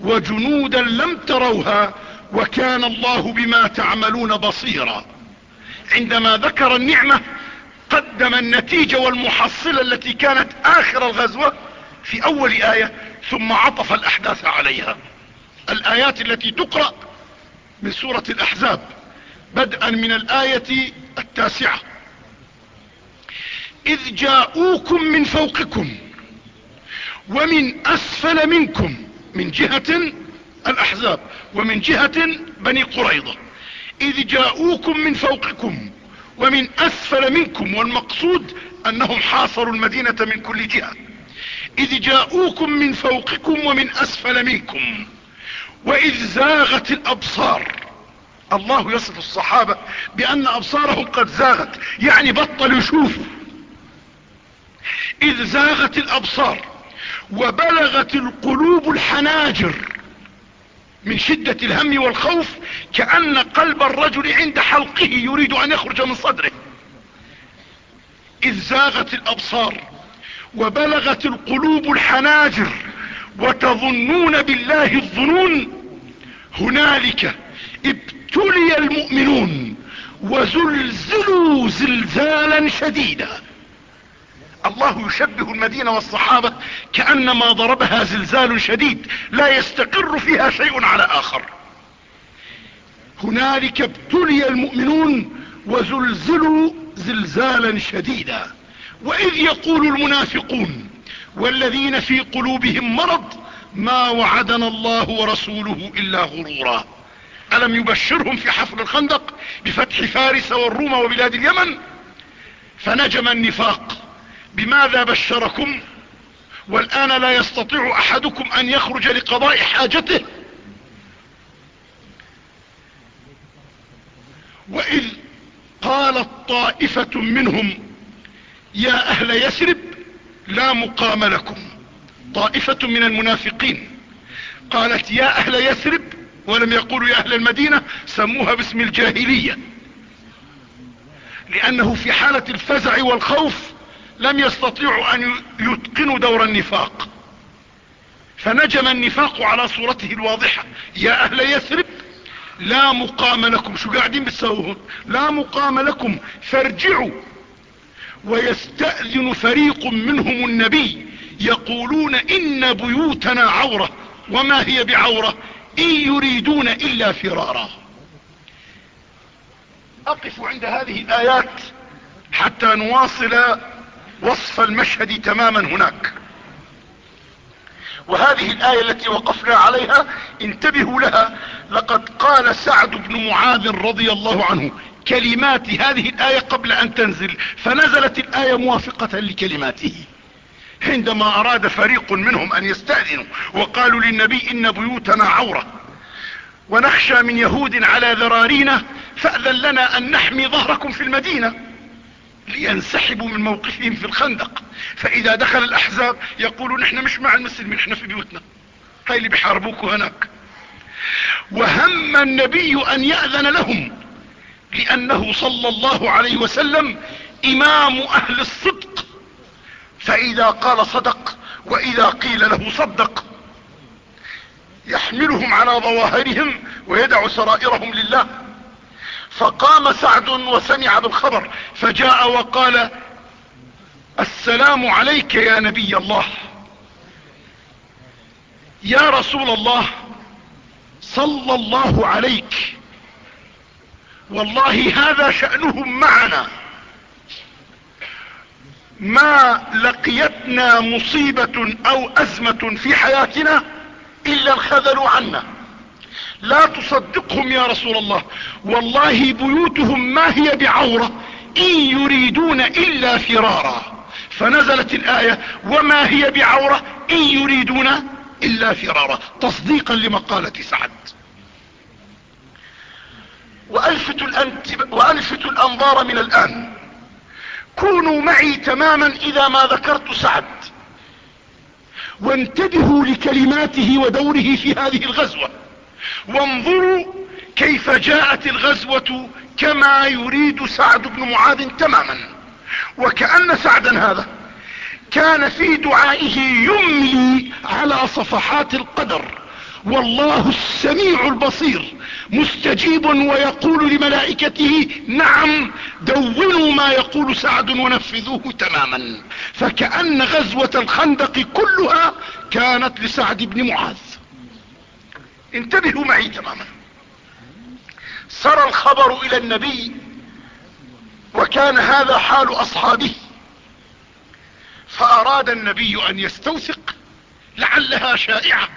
وجنودا لم تروها وكان الله بما تعملون بصيرا. عندما ذكر النعمة قدم النتيجة والمحصلة التي كانت آخر الغزوة في أول آية ثم عطف الأحداث عليها. الآيات التي تقرأ من سورة الأحزاب بدءا من الآية التاسعة. إذ جاءوكم من فوقكم ومن أسفل منكم من جهة الأحزاب ومن جهة بني قريظة. إذ جاءوكم من فوقكم ومن أسفل منكم والمقصود أنهم حاصروا المدينة من كل جهة. إذ جاءوكم من فوقكم ومن أسفل منكم وإذ زاغت الأبصار. الله يصف الصحابة بأن أبصارهم قد زاغت يعني بطل يشوف إذ زاغت الأبصار وبلغت القلوب الحناجر. من شدة الهم والخوف كأن قلب الرجل عند حلقه يريد أن يخرج من صدره. إذ زاغت الأبصار وبلغت القلوب الحناجر وتظنون بالله الظنون هنالك ابتلي المؤمنون وزلزلوا زلزالا شديدا. الله يشبه المدينة والصحابة كأنما ضربها زلزال شديد لا يستقر فيها شيء على آخر. هنالك ابتلي المؤمنون وزلزلوا زلزالا شديدا. وإذ يقول المنافقون والذين في قلوبهم مرض ما وعدنا الله ورسوله إلا غرورا. ألم يبشرهم في حفر الخندق بفتح فارس والروم وبلاد اليمن؟ فنجم النفاق. بماذا بشركم والآن لا يستطيع أحدكم أن يخرج لقضاء حاجته؟ وإذ قالت طائفة منهم يا أهل يثرب لا مقام لكم. طائفة من المنافقين قالت يا أهل يثرب ولم يقولوا يا أهل المدينة سموها باسم الجاهلية لأنه في حالة الفزع والخوف لم يستطيعوا أن يتقنوا دور النفاق. فنجم النفاق على صورته الواضحة. يا أهل يثرب لا مقام لكم. شو قاعدين بتسوون لا مقام لكم. فارجعوا. ويستأذن فريق منهم النبي. يقولون إن بيوتنا عورة. وما هي بعورة؟ إن يريدون إلا فرارا. أقف عند هذه الآيات حتى نواصل وصف المشهد تماما هناك. وهذه الآية التي وقفنا عليها انتبهوا لها لقد قال سعد بن معاذ رضي الله عنه كلمات هذه الآية قبل أن تنزل فنزلت الآية موافقة لكلماته. عندما أراد فريق منهم أن يستأذنوا وقالوا للنبي إن بيوتنا عورة ونخشى من يهود على ذرارينا فأذن لنا أن نحمي ظهركم في المدينة. لينسحبوا من موقفهم في الخندق. فإذا دخل الأحزاب يقولوا نحن مش مع المسلمين نحن في بيوتنا. هاي اللي بيحاربوكوا هناك. وهم النبي أن يأذن لهم لأنه صلى الله عليه وسلم إمام أهل الصدق. فإذا قال صدق وإذا قيل له صدق يحملهم على ظواهرهم ويدع سرائرهم لله. فقام سعد وسمع بالخبر فجاء وقال السلام عليك يا نبي الله. يا رسول الله صلى الله عليك. والله هذا شأنهم معنا. ما لقيتنا مصيبة أو أزمة في حياتنا إلا الخذل عنا. لا تصدقهم يا رسول الله. والله بيوتهم ما هي بعورة إن يريدون إلا فرارا. فنزلت الآية وما هي بعورة؟ إن يريدون إلا فرارا. تصديقا لمقالة سعد. وألفت الأنظار من الآن. كونوا معي تماما إذا ما ذكرت سعد. وانتبهوا لكلماته ودوره في هذه الغزوة. وانظروا كيف جاءت الغزوة كما يريد سعد بن معاذ تماما. وكأن سعدا هذا كان في دعائه يملي على صفحات القدر. والله السميع البصير مستجيب ويقول لملائكته نعم دونوا ما يقول سعد ونفذوه تماما. فكأن غزوة الخندق كلها كانت لسعد بن معاذ. انتبهوا معي تماما. سرى الخبر إلى النبي وكان هذا حال أصحابه. فأراد النبي أن يستوثق لعلها شائعة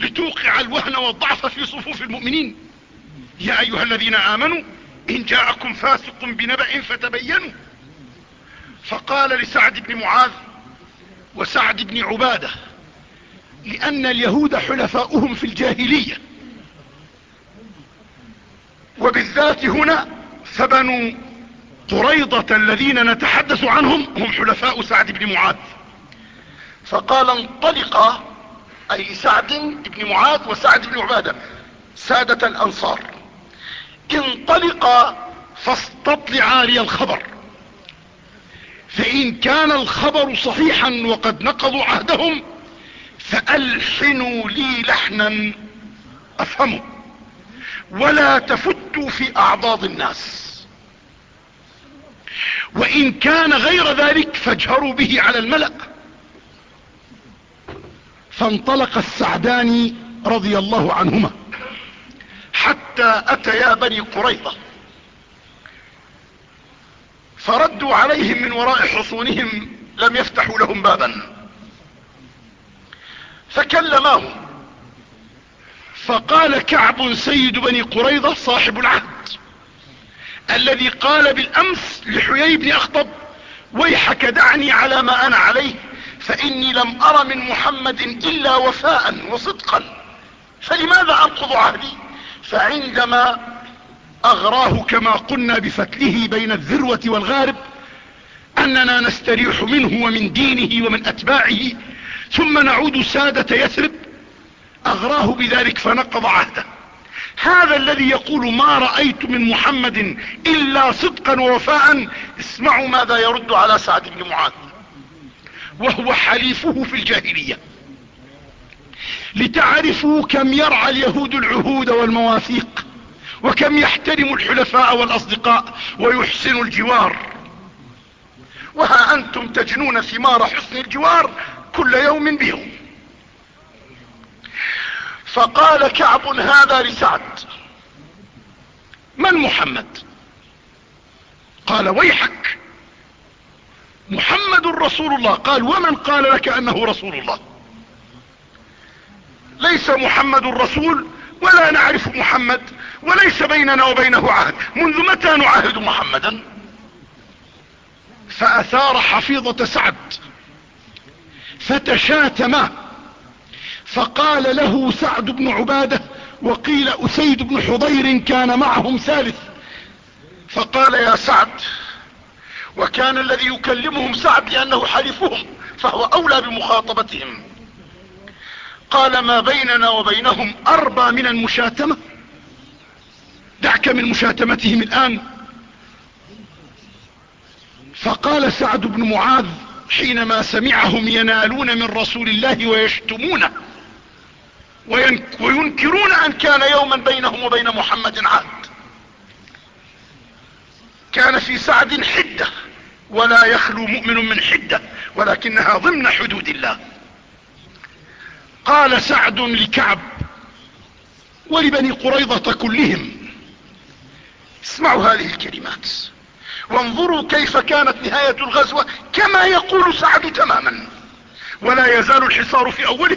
لتوقع الوهن والضعف في صفوف المؤمنين. يا أيها الذين آمنوا إن جاءكم فاسق بنبأ فتبينوا. فقال لسعد بن معاذ وسعد بن عبادة لأن اليهود حلفاؤهم في الجاهلية. وبالذات هنا فبنوا قريضة الذين نتحدث عنهم هم حلفاء سعد بن معاذ. فقال انطلق أي سعد بن معاذ وسعد بن عبادة سادة الأنصار. انطلقا فاستطلعا لي الخبر. فإن كان الخبر صحيحا وقد نقضوا عهدهم فألحنوا لي لحنا أفهمه. ولا تفتوا في أعضاض الناس. وإن كان غير ذلك فاجهروا به على الملأ. فانطلق السعداني رضي الله عنهما حتى اتيا بني قريظة. فردوا عليهم من وراء حصونهم لم يفتحوا لهم بابا. فكلماهم فقال كعب سيد بني قريظة صاحب العهد الذي قال بالأمس لحيي بن أخطب ويحك دعني على ما أنا عليه فإني لم أر من محمد إلا وفاء وصدقا. فلماذا انقض عهدي؟ فعندما أغراه كما قلنا بفتله بين الذروة والغارب أننا نستريح منه ومن دينه ومن أتباعه ثم نعود سادة يثرب أغراه بذلك فنقض عهده. هذا الذي يقول ما رأيت من محمد إلا صدقا ووفاء اسمعوا ماذا يرد على سعد بن معاذ. وهو حليفه في الجاهلية. لتعرفوا كم يرعى اليهود العهود والمواثيق وكم يحترم الحلفاء والأصدقاء ويحسن الجوار. وها أنتم تجنون ثمار حسن الجوار كل يوم بيوم فقال كعب هذا لسعد من محمد؟ قال ويحك. محمد رسول الله. قال ومن قال لك أنه رسول الله؟ ليس محمد رسول ولا نعرف محمد وليس بيننا وبينه عهد. منذ متى نعاهد محمدا؟ فأثار حفيظة سعد. فتشاتما. فقال له سعد بن عبادة وقيل أسيد بن حضير كان معهم ثالث. فقال يا سعد وكان الذي يكلمهم سعد لأنه حليفهم فهو أولى بمخاطبتهم. قال ما بيننا وبينهم أربى من المشاتمة. دعك من مشاتمتهم الآن. فقال سعد بن معاذ حينما سمعهم ينالون من رسول الله ويشتمونه وينكرون أن كان يوما بينهم وبين محمد عهد. كان في سعد حدة ولا يخلو مؤمن من حدة ولكنها ضمن حدود الله. قال سعد لكعب ولبني قريظة كلهم. اسمعوا هذه الكلمات. وانظروا كيف كانت نهاية الغزوة كما يقول سعد تماما. ولا يزال الحصار في أوله.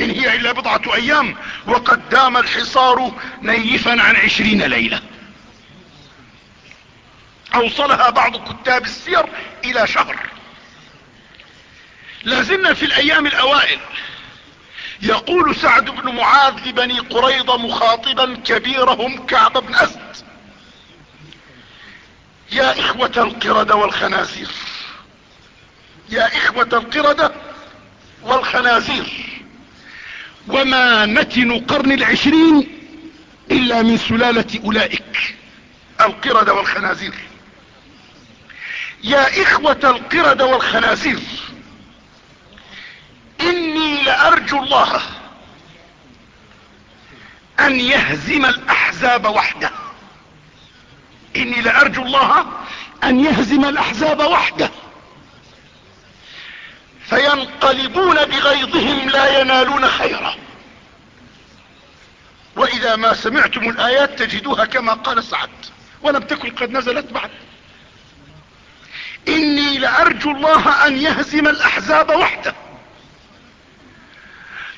إن هي إلا بضعة أيام. وقد دام الحصار نيفا عن عشرين ليلة. أوصلها بعض كتاب السير إلى شهر. لازلنا في الأيام الأوائل. يقول سعد بن معاذ لبني قريضة مخاطبا كبيرهم كعب بن أسد. يا إخوة القردة والخنازير. يا إخوة القردة والخنازير. وما نتن قرن العشرين إلا من سلالة أولئك. القردة والخنازير. يا إخوة القردة والخنازير إني لأرجو الله أن يهزم الأحزاب وحده. إني لأرجو الله أن يهزم الأحزاب وحده. فينقلبون بغيظهم لا ينالون خيرا. وإذا ما سمعتم الآيات تجدوها كما قال سعد ولم تكن قد نزلت بعد. إني لأرجو الله أن يهزم الأحزاب وحده.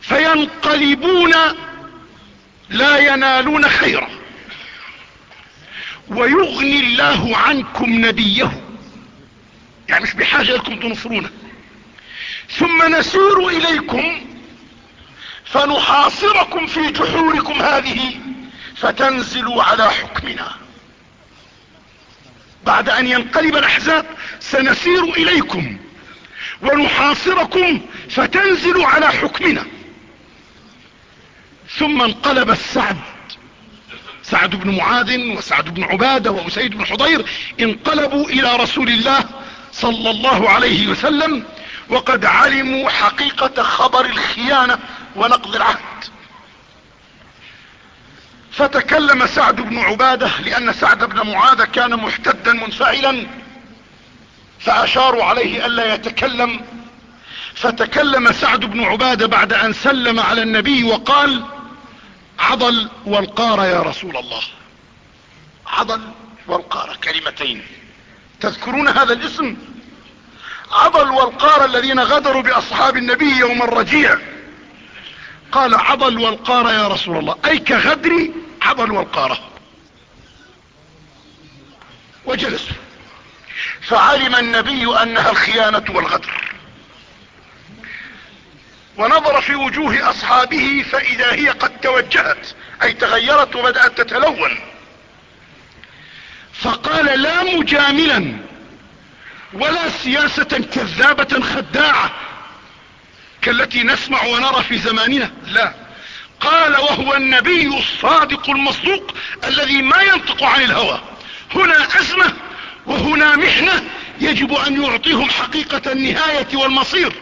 فينقلبون لا ينالون خيرا. ويغني الله عنكم نبيه. يعني مش بحاجة لكم تنصرونه ثم نسير إليكم فنحاصركم في جحوركم هذه فتنزلوا على حكمنا. بعد أن ينقلب الأحزاب سنسير إليكم ونحاصركم فتنزلوا على حكمنا. ثم انقلب السعد سعد بن معاذ وسعد بن عبادة وأسيد بن حضير انقلبوا إلى رسول الله صلى الله عليه وسلم وقد علموا حقيقة خبر الخيانة ونقض العهد. فتكلم سعد بن عبادة لأن سعد بن معاذ كان محتدا منفعلا فأشاروا عليه ألا يتكلم. فتكلم سعد بن عبادة بعد أن سلم على النبي وقال عضل والقار يا رسول الله. عضل والقار كلمتين. تذكرون هذا الاسم؟ عضل والقار الذين غدروا بأصحاب النبي يوم الرجيع. قال عضل والقار يا رسول الله. أي كغدر عضل والقارة وجلسوا فعلم النبي أنها الخيانة والغدر. ونظر في وجوه أصحابه فإذا هي قد توجهت أي تغيرت وبدأت تتلون. فقال لا مجاملا ولا سياسة كذابة خداعة كالتي نسمع ونرى في زماننا. لا. قال وهو النبي الصادق المصدوق الذي ما ينطق عن الهوى. هنا أزمة وهنا محنة يجب أن يعطيهم حقيقة النهاية والمصير.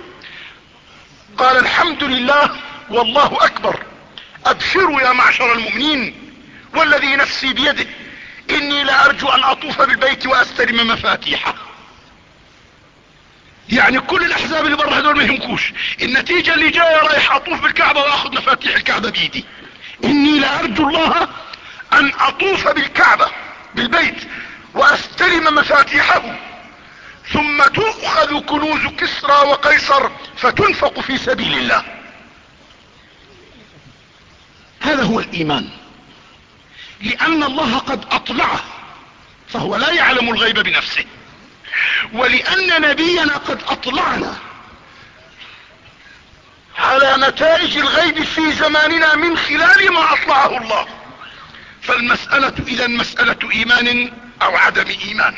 قال الحمد لله والله أكبر. أبشروا يا معشر المؤمنين والذي نفسي بيده إني لارجو أن أطوف بالبيت واستلم مفاتيحه. يعني كل الأحزاب اللي برا هدول ما يهمكوش. النتيجة اللي جاية رايح أطوف بالكعبة وأخذ مفاتيح الكعبة بإيدي. إني لارجو الله أن أطوف بالكعبة بالبيت واستلم مفاتيحه. ثم تؤخذ كنوز كسرى وقيصر فتنفق في سبيل الله. هذا هو الإيمان. لأن الله قد أطلعه فهو لا يعلم الغيب بنفسه. ولأن نبينا قد أطلعنا على نتائج الغيب في زماننا من خلال ما أطلعه الله. فالمسألة إذا مسألة إيمان أو عدم إيمان.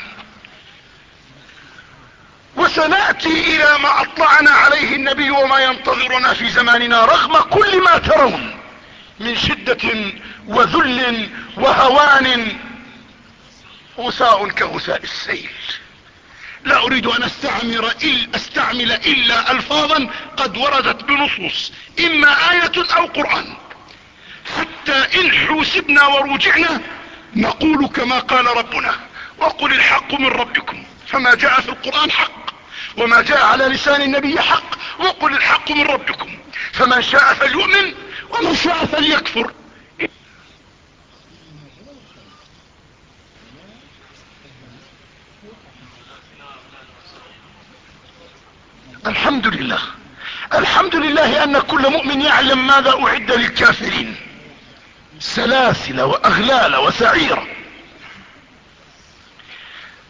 وسنأتي إلى ما أطلعنا عليه النبي وما ينتظرنا في زماننا رغم كل ما ترون من شدة وذل وهوان غثاء كغثاء السيل. لا أريد أن أستعمر إلا, أستعمل إلا الفاظا قد وردت بنصوص إما آية أو قرآن. حتى إن حوسبنا ورجعنا نقول كما قال ربنا وقل الحق من ربكم فما جاء في القرآن حق. وما جاء على لسان النبي حق وقل الحق من ربكم. فمن شاء فليؤمن ومن شاء فليكفر. الحمد لله الحمد لله أن كل مؤمن يعلم ماذا أعد للكافرين. سلاسل وأغلال وسعير.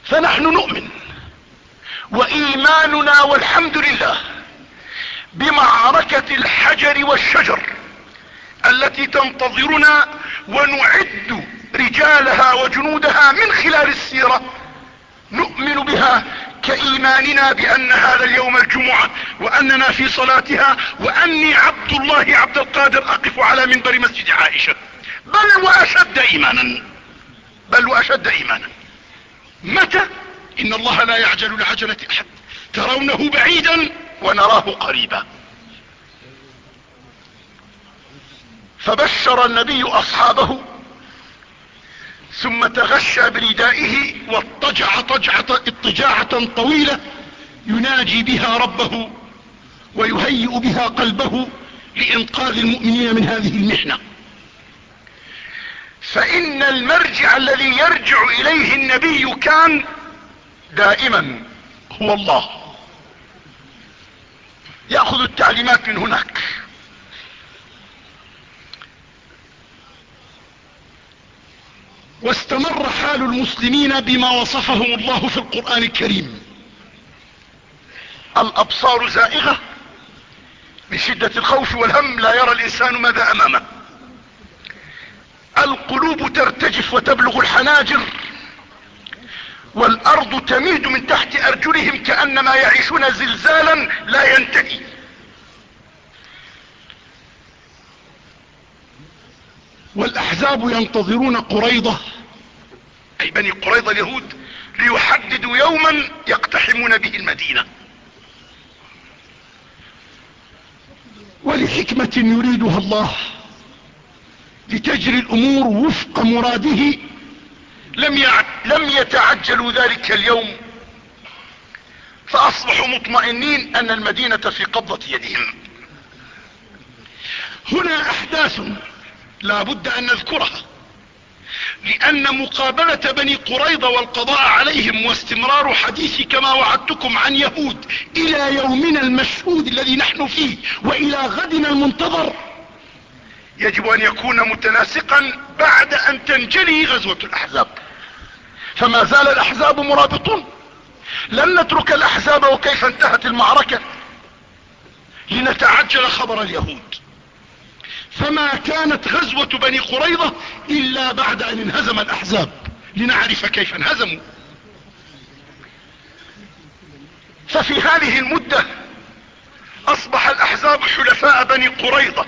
فنحن نؤمن. وإيماننا والحمد لله بمعركة الحجر والشجر التي تنتظرنا ونعد رجالها وجنودها من خلال السيرة نؤمن بها كإيماننا بأن هذا اليوم الجمعة وأننا في صلاتها وأني عبد الله عبد القادر أقف على منبر مسجد عائشة. بل وأشد إيمانا. بل وأشد إيمانا. متى؟ إن الله لا يعجل لعجلة أحد. ترونه بعيدا ونراه قريبا. فبشر النبي أصحابه ثم تغشى بردائه واضطجع طجعة اضطجاعة طويلة يناجي بها ربه ويهيئ بها قلبه لإنقاذ المؤمنين من هذه المحنة. فإن المرجع الذي يرجع إليه النبي كان دائما هو الله. يأخذ التعليمات من هناك. واستمر حال المسلمين بما وصفهم الله في القرآن الكريم. الأبصار زائغة من شدة الخوف والهم لا يرى الإنسان ماذا أمامه. القلوب ترتجف وتبلغ الحناجر. والأرض تميد من تحت أرجلهم كأنما يعيشون زلزالا لا ينتهي. والأحزاب ينتظرون قريضة. أي بني قريضة اليهود ليحددوا يوما يقتحمون به المدينة. ولحكمة يريدها الله لتجري الأمور وفق مراده لم, لم يتعجلوا ذلك اليوم فأصبحوا مطمئنين أن المدينة في قبضة يدهم. هنا أحداث لا بد أن نذكرها لأن مقابلة بني قريضة والقضاء عليهم واستمرار حديثي كما وعدتكم عن يهود إلى يومنا المشهود الذي نحن فيه وإلى غدنا المنتظر يجب أن يكون متناسقا بعد أن تنجلي غزوة الأحزاب. فما زال الأحزاب مرابطون. لن نترك الأحزاب وكيف انتهت المعركة لنتعجل خبر اليهود. فما كانت غزوة بني قريظة إلا بعد أن انهزم الأحزاب. لنعرف كيف انهزموا. ففي هذه المدة أصبح الأحزاب حلفاء بني قريظة.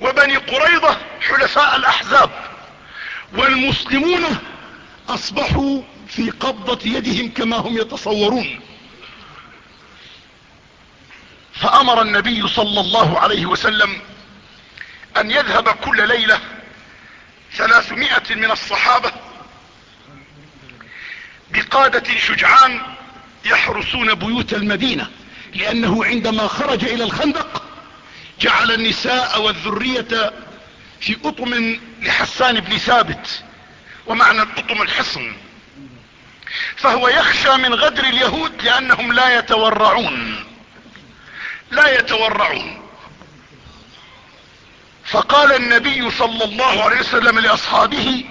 وبني قريظة حلفاء الأحزاب. والمسلمون أصبحوا في قبضة يدهم كما هم يتصورون. فأمر النبي صلى الله عليه وسلم أن يذهب كل ليلة ثلاثمائة من الصحابة بقادة شجعان يحرسون بيوت المدينة لأنه عندما خرج إلى الخندق جعل النساء والذرية في أطم لحسان بن ثابت ومعنى الاطم الحصن. فهو يخشى من غدر اليهود لأنهم لا يتورعون. لا يتورعون. فقال النبي صلى الله عليه وسلم لأصحابه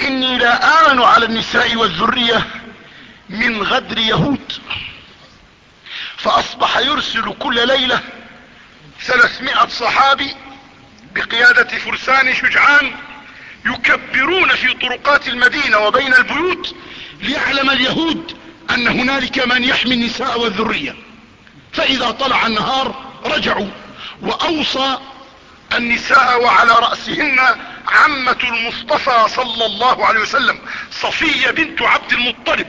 إني لا آمن على النساء والذرية من غدر يهود. فأصبح يرسل كل ليلة ثلاثمائة صحابي بقيادة فرسان شجعان يكبرون في طرقات المدينة وبين البيوت ليعلم اليهود أن هنالك من يحمي النساء والذرية. فإذا طلع النهار رجعوا وأوصى النساء وعلى رأسهن عمة المصطفى صلى الله عليه وسلم صفية بنت عبد المطلب.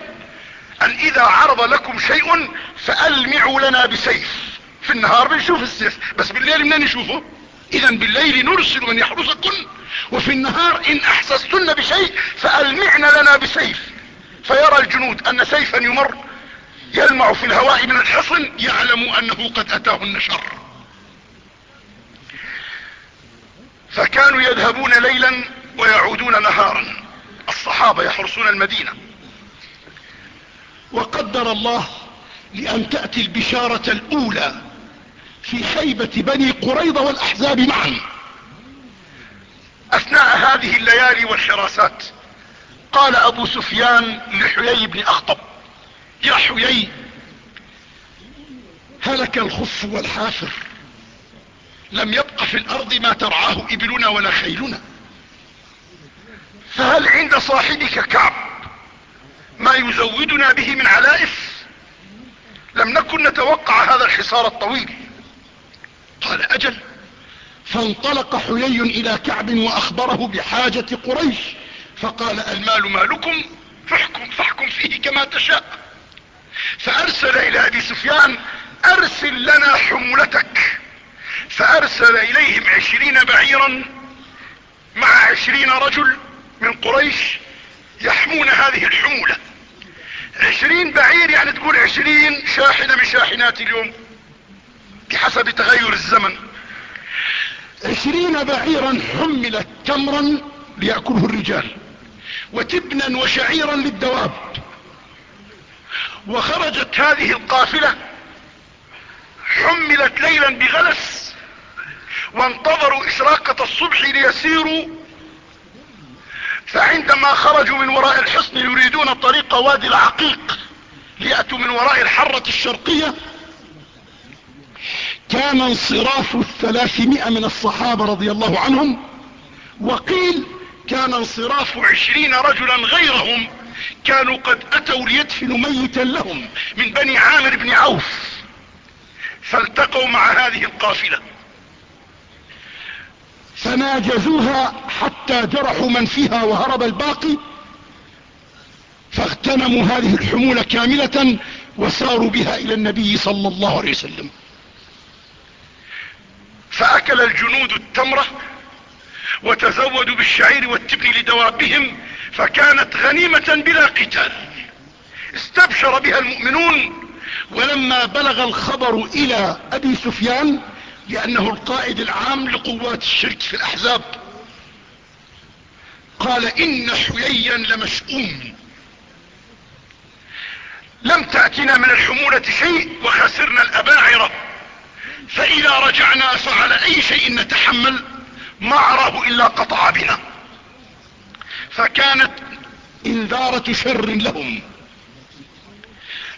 أن إذا عرض لكم شيء فألمعوا لنا بسيف. في النهار بنشوف السيف بس بالليل منين نشوفه؟ إذا بالليل نرسل من يحرسكن وفي النهار إن أحسستن بشيء فألمعن لنا بسيف. فيرى الجنود أن سيفا يمر يلمع في الهواء من الحصن يعلم أنه قد أتاه النشر. فكانوا يذهبون ليلا ويعودون نهارا. الصحابة يحرسون المدينة. وقدر الله لأن تأتي البشارة الأولى في خيبة بني قريضة والأحزاب معا. أثناء هذه الليالي والحراسات قال أبو سفيان لحيي بن أخطب يا حيي هلك الخف والحافر لم يبق في الأرض ما ترعاه إبلنا ولا خيلنا. فهل عند صاحبك كعب ما يزودنا به من علائف؟ لم نكن نتوقع هذا الحصار الطويل. قال أجل. فانطلق حيي إلى كعب وأخبره بحاجة قريش. فقال المال مالكم؟ فاحكم, فاحكم فيه كما تشاء. فأرسل إلى أبي سفيان أرسل لنا حمولتك. فأرسل إليهم عشرين بعيرا مع عشرين رجل من قريش يحمون هذه الحمولة. عشرين بعير يعني تقول عشرين شاحنة من شاحنات اليوم. بحسب تغير الزمن. عشرين بعيرا حملت تمرا ليأكله الرجال وتبنا وشعيرا للدواب. وخرجت هذه القافلة حملت ليلا بغلس وانتظروا إشراقة الصبح ليسيروا. فعندما خرجوا من وراء الحصن يريدون طريق وادي العقيق ليأتوا من وراء الحرة الشرقية كان انصراف الثلاثمائة من الصحابة رضي الله عنهم وقيل كان انصراف عشرين رجلا غيرهم كانوا قد أتوا ليدفنوا ميتا لهم من بني عامر بن عوف. فالتقوا مع هذه القافلة. فناجزوها حتى جرحوا من فيها وهرب الباقي. فاغتنموا هذه الحمولة كاملة وساروا بها إلى النبي صلى الله عليه وسلم. فأكل الجنود التمرة وتزودوا بالشعير والتبن لدوابهم فكانت غنيمة بلا قتال. استبشر بها المؤمنون ولما بلغ الخبر إلى أبي سفيان لأنه القائد العام لقوات الشرك في الأحزاب قال إن حييا لمشؤوم. لم تأتنا من الحمولة شيء وخسرنا الأباعرة. فإذا رجعنا فعلى أي شيء نتحمل ما أراه إلا قطع بنا. فكانت إنذارة شر لهم.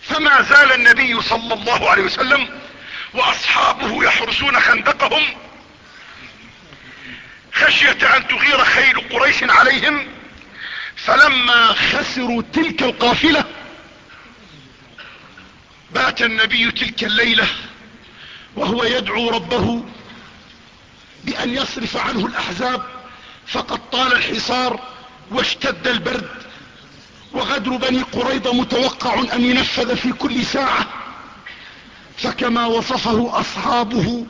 فما زال النبي صلى الله عليه وسلم وأصحابه يحرسون خندقهم خشية أن تغير خيل قريش عليهم. فلما خسروا تلك القافلة بات النبي تلك الليلة وهو يدعو ربه بأن يصرف عنه الأحزاب فقد طال الحصار واشتد البرد. وغدر بني قريضة متوقع أن ينفذ في كل ساعة. فكما وصفه أصحابه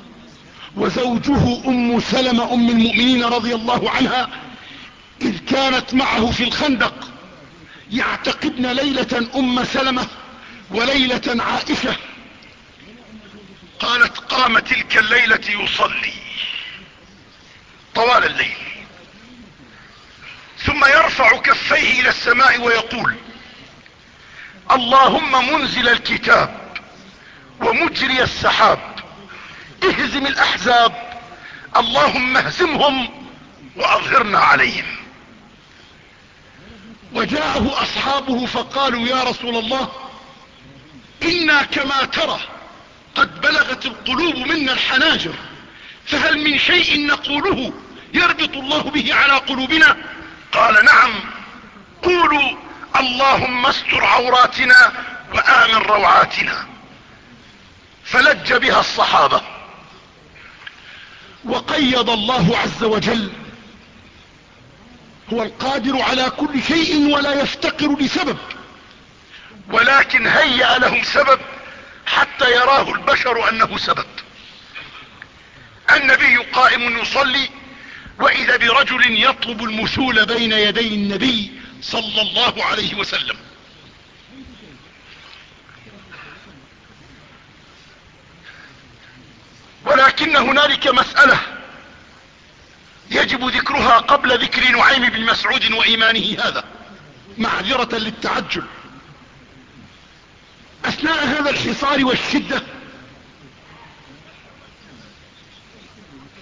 وزوجه أم سلمة أم المؤمنين رضي الله عنها إذ كانت معه في الخندق يعتقدن ليلة أم سلمة وليلة عائشة. قالت قام تلك الليلة يصلي. طوال الليل. ثم يرفع كفيه إلى السماء ويقول اللهم منزل الكتاب ومجري السحاب. اهزم الأحزاب. اللهم اهزمهم وأظهرنا عليهم. وجاءه أصحابه فقالوا يا رسول الله إنا كما ترى قد بلغت القلوب منا الحناجر فهل من شيء نقوله يربط الله به على قلوبنا؟ قال نعم. قولوا اللهم استر عوراتنا وآمن روعاتنا. فلج بها الصحابة. وقيض الله عز وجل. هو القادر على كل شيء ولا يفتقر لسبب. ولكن هيأ لهم سبب. حتى يراه البشر أنه سبب. النبي قائم يصلي وإذا برجل يطلب المثول بين يدي النبي صلى الله عليه وسلم. ولكن هنالك مسألة يجب ذكرها قبل ذكر نعيم بن مسعود وإيمانه هذا. معذرة للتعجل. أثناء هذا الحصار والشدة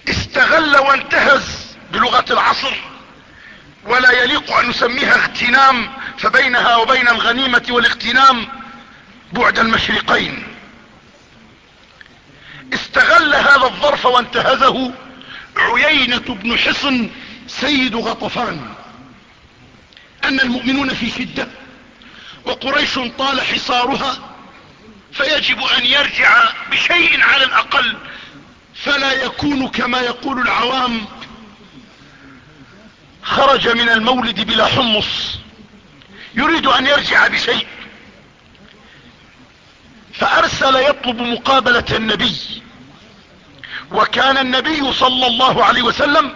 استغل وانتهز بلغة العصر ولا يليق أن نسميها اغتنام فبينها وبين الغنيمة والاغتنام بعد المشرقين. استغل هذا الظرف وانتهزه عيينة بن حصن سيد غطفان. أن المؤمنون في شدة وقريش طال حصارها فيجب أن يرجع بشيء على الأقل فلا يكون كما يقول العوام خرج من المولد بلا حمص يريد أن يرجع بشيء. فأرسل يطلب مقابلة النبي وكان النبي صلى الله عليه وسلم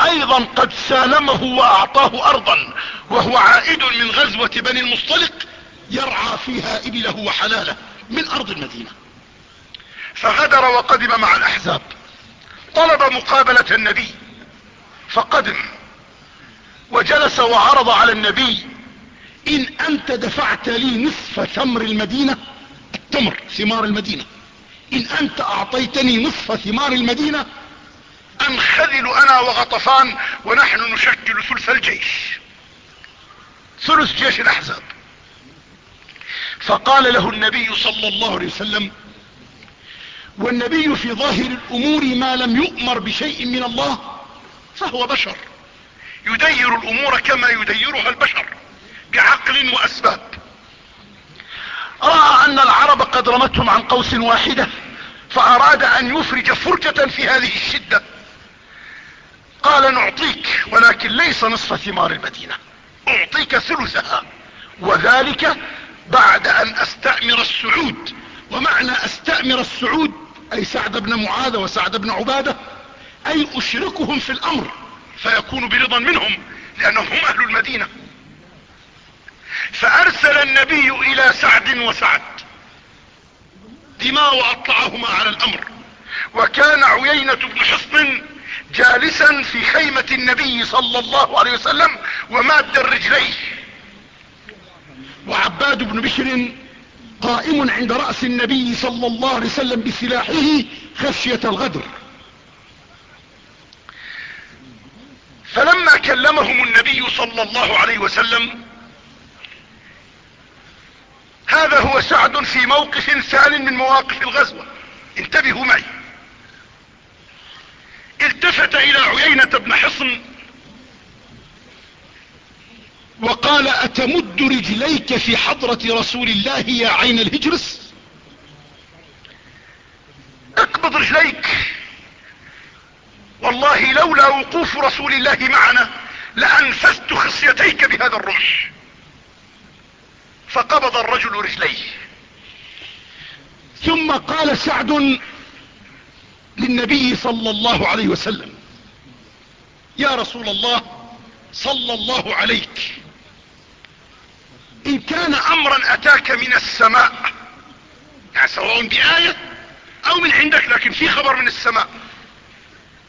أيضا قد سالمه وأعطاه ارضا وهو عائد من غزوة بني المصطلق يرعى فيها إبله وحلاله. من أرض المدينة. فغدر وقدم مع الأحزاب. طلب مقابلة النبي. فقدم. وجلس وعرض على النبي إن أنت دفعت لي نصف ثمر المدينة التمر ثمار المدينة. إن أنت أعطيتني نصف ثمار المدينة أنخذل أنا وغطفان ونحن نشكل ثلث الجيش. ثلث جيش الأحزاب. فقال له النبي صلى الله عليه وسلم والنبي في ظاهر الأمور ما لم يؤمر بشيء من الله فهو بشر. يدير الأمور كما يديرها البشر بعقل وأسباب. رأى أن العرب قد رمتهم عن قوس واحدة فأراد أن يفرج فرجة في هذه الشدة. قال نعطيك ولكن ليس نصف ثمار المدينة أعطيك ثلثها وذلك بعد أن أستأمر السعود. ومعنى أستأمر السعود أي سعد بن معاذ وسعد بن عبادة أي أشركهم في الأمر فيكون برضا منهم لأنهم هم أهل المدينة. فأرسل النبي إلى سعد وسعد. دماء واطلعهما على الأمر. وكان عيينة بن حصن جالسا في خيمة النبي صلى الله عليه وسلم وماد الرجليه وعباد بن بشر قائم عند رأس النبي صلى الله عليه وسلم بسلاحه خشية الغدر. فلما كلمهم النبي صلى الله عليه وسلم هذا هو سعد في موقف ثان من مواقف الغزوة. انتبهوا معي. التفت إلى عيينة بن حصن وقال أتمد رجليك في حضرة رسول الله يا عين الهجرس؟ أقبض رجليك. والله لولا وقوف رسول الله معنا لانفست خصيتيك بهذا الرمح. فقبض الرجل رجليه. ثم قال سعد للنبي صلى الله عليه وسلم يا رسول الله صلى الله عليك. إن كان امرا أتاك من السماء يعني سواء بآية أو من عندك لكن في خبر من السماء.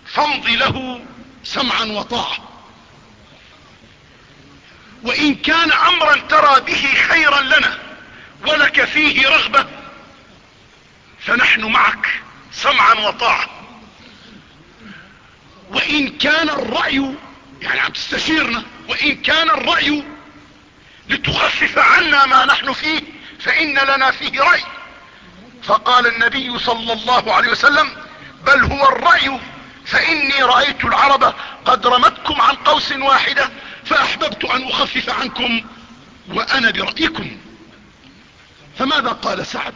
فامضي له سمعا وطاعة. وإن كان امرا ترى به خيرا لنا ولك فيه رغبة فنحن معك سمعا وطاعة. وإن كان الرأي يعني عم تستشيرنا وإن كان الرأي لتخفف عنا ما نحن فيه فإن لنا فيه رأي. فقال النبي صلى الله عليه وسلم بل هو الرأي فإني رأيت العرب قد رمتكم عن قوس واحدة فأحببت أن أخفف عنكم وأنا برأيكم. فماذا قال سعد؟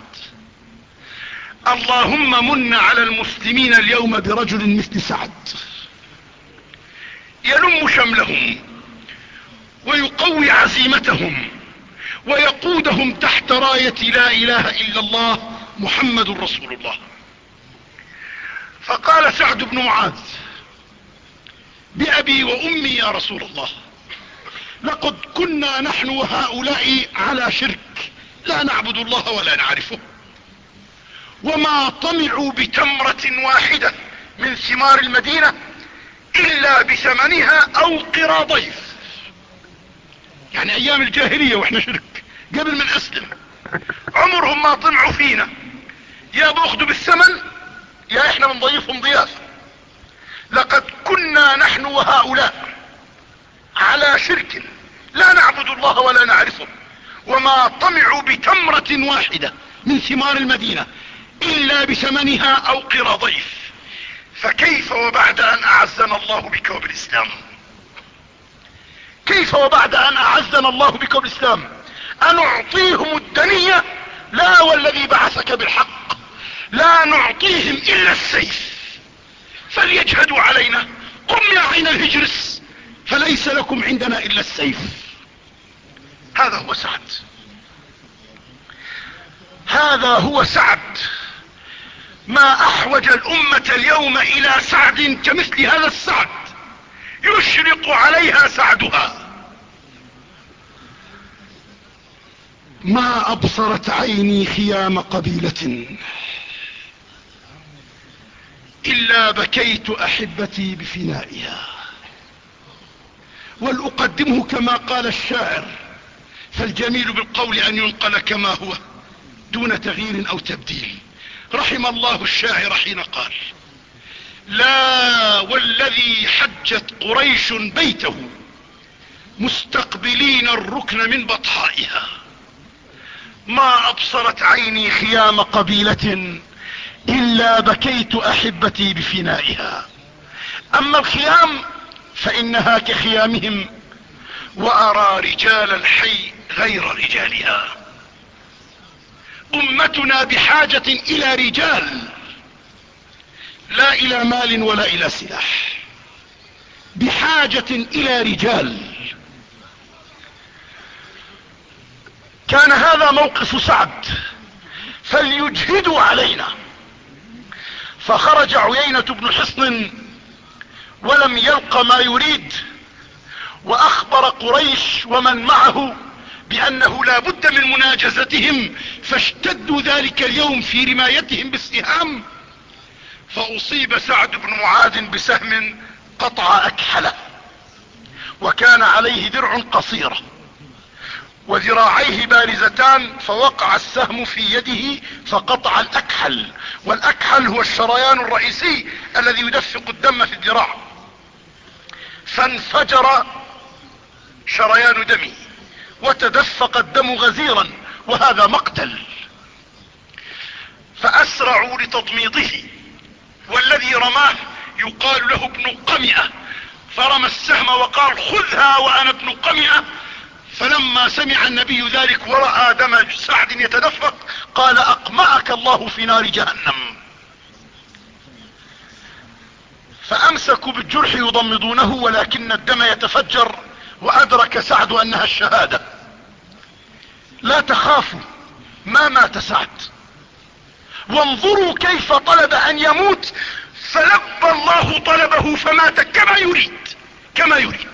اللهم من على المسلمين اليوم برجل مثل سعد. يلم شملهم ويقوي عزيمتهم ويقودهم تحت راية لا إله إلا الله محمد رسول الله. فقال سعد بن معاذ بأبي وأمي يا رسول الله لقد كنا نحن وهؤلاء على شرك لا نعبد الله ولا نعرفه. وما طمعوا بتمرة واحدة من ثمار المدينة إلا بثمنها أو قراضيف يعني أيام الجاهلية وإحنا شرك قبل من اسلم عمرهم ما طمعوا فينا. يا باخدوا بالثمن يا إحنا بنضيفهم ضيافة لقد كنا نحن وهؤلاء على شرك. لا نعبد الله ولا نعرفه. وما طمعوا بتمرة واحدة من ثمار المدينة إلا بثمنها أو قراضيف فكيف وبعد أن أعزنا الله بك وبالاسلام كيف وبعد أن أعزنا الله بك وبالاسلام انعطيهم الدنية؟ لا والذي بعثك بالحق. لا نعطيهم إلا السيف. فليجهدوا علينا. قم يا عين الهجرس. فليس لكم عندنا إلا السيف. هذا هو سعد. هذا هو سعد. ما أحوج الأمة اليوم إلى سعد كمثل هذا السعد. يشرق عليها سعدها. ما أبصرت عيني خيام قبيلة. إلا بكيت أحبتي بفنائها. ولأقدمه كما قال الشاعر فالجميل بالقول أن ينقل كما هو دون تغيير أو تبديل. رحم الله الشاعر حين قال لا والذي حجت قريش بيته مستقبلين الركن من بطحائها. ما أبصرت عيني خيام قبيلة إلا بكيت أحبتي بفنائها. أما الخيام فإنها كخيامهم وأرى رجال الحي غير رجالها. أمتنا بحاجة إلى رجال لا إلى مال ولا إلى سلاح. بحاجة إلى رجال. كان هذا موقف سعد. فليجهدوا علينا. فخرج عيينة بن حصن ولم يلق ما يريد. وأخبر قريش ومن معه بأنه لا بد من مناجزتهم فاشتدوا ذلك اليوم في رمايتهم بالسهام. فأصيب سعد بن معاذ بسهم قطع أكحله وكان عليه درع قصيرة وذراعيه بارزتان فوقع السهم في يده فقطع الأكحل والأكحل هو الشريان الرئيسي الذي يدفق الدم في الذراع. فانفجر شريان دمه وتدفق الدم غزيرا وهذا مقتل. فأسرعوا لتضميضه. والذي رماه يقال له ابن قمئة. فرمى السهم وقال خذها وأنا ابن قمئة. فلما سمع النبي ذلك ورأى دم سعد يتدفق قال اقمعك الله في نار جهنم. فأمسكوا بالجرح يضمضونه ولكن الدم يتفجر وأدرك سعد أنها الشهادة. لا تخافوا ما مات سعد. وانظروا كيف طلب أن يموت فلبى الله طلبه فمات كما يريد كما يريد.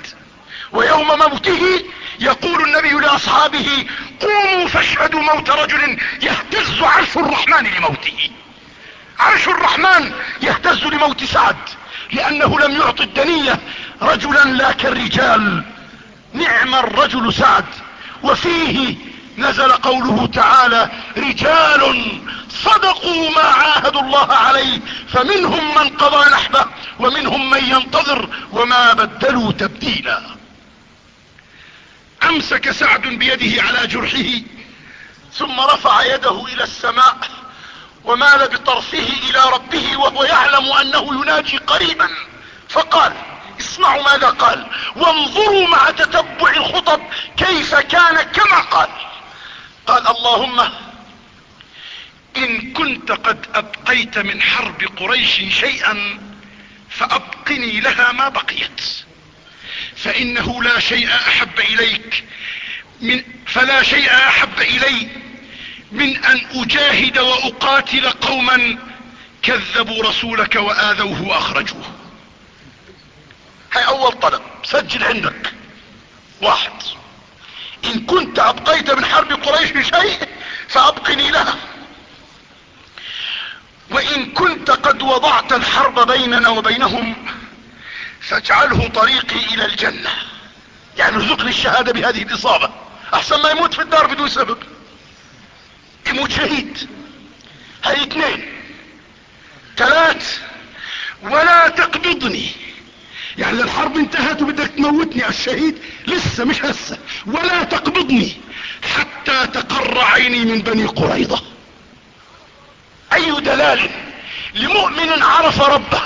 ويوم موته يقول النبي لأصحابه قوموا فاشهدوا موت رجل يهتز عرش الرحمن لموته. عرش الرحمن يهتز لموت سعد لأنه لم يعطي الدنية رجلا لا كالرجال. نعم الرجل سعد وفيه نزل قوله تعالى رجال صدقوا ما عاهدوا الله عليه فمنهم من قضى نحبه ومنهم من ينتظر وما بدلوا تبديلا. أمسك سعد بيده على جرحه ثم رفع يده إلى السماء ومال بطرفه إلى ربه وهو يعلم أنه يناجي قريبا. فقال اسمعوا ماذا قال وانظروا مع تتبع الخطب كيف كان كما قال. قال اللهم إن كنت قد أبقيت من حرب قريش شيئا فأبقني لها ما بقيت. فإنه لا شيء أحب إليك من فلا شيء أحب إلي من أن أجاهد وأقاتل قوما كذبوا رسولك وآذوه وأخرجوه. هاي أول طلب سجل عندك. واحد. إن كنت أبقيت من حرب قريش بشيء فابقني لها. وإن كنت قد وضعت الحرب بيننا وبينهم فاجعله طريقي إلى الجنة. يعني ارزقني الشهادة بهذه الإصابة. أحسن ما يموت في الدار بدون سبب. يموت شهيد. هاي اثنين. ثلاث. ولا تقبضني. يعني الحرب انتهت وبدك تموتني الشهيد لسه مش هسه ولا تقبضني حتى تقر عيني من بني قريضة أي دلال لمؤمن عرف ربه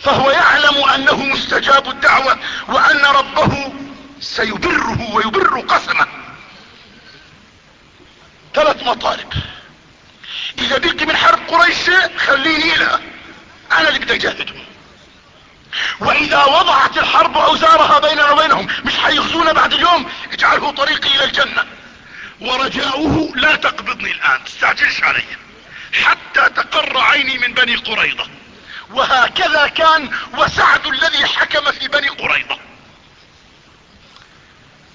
فهو يعلم أنه مستجاب الدعوة وأن ربه سيبره ويبر قسمه. ثلاث مطالب. إذا بقي من حرب قريش خليني لها أنا اللي بدي اجاهده وإذا وضعت الحرب أوزارها بيننا وبينهم مش حيغزونا بعد اليوم؟ اجعله طريقي إلى الجنة. ورجاؤه لا تقبضني الآن تستعجلش علي. حتى تقر عيني من بني قريضة. وهكذا كان وسعد الذي حكم في بني قريضة.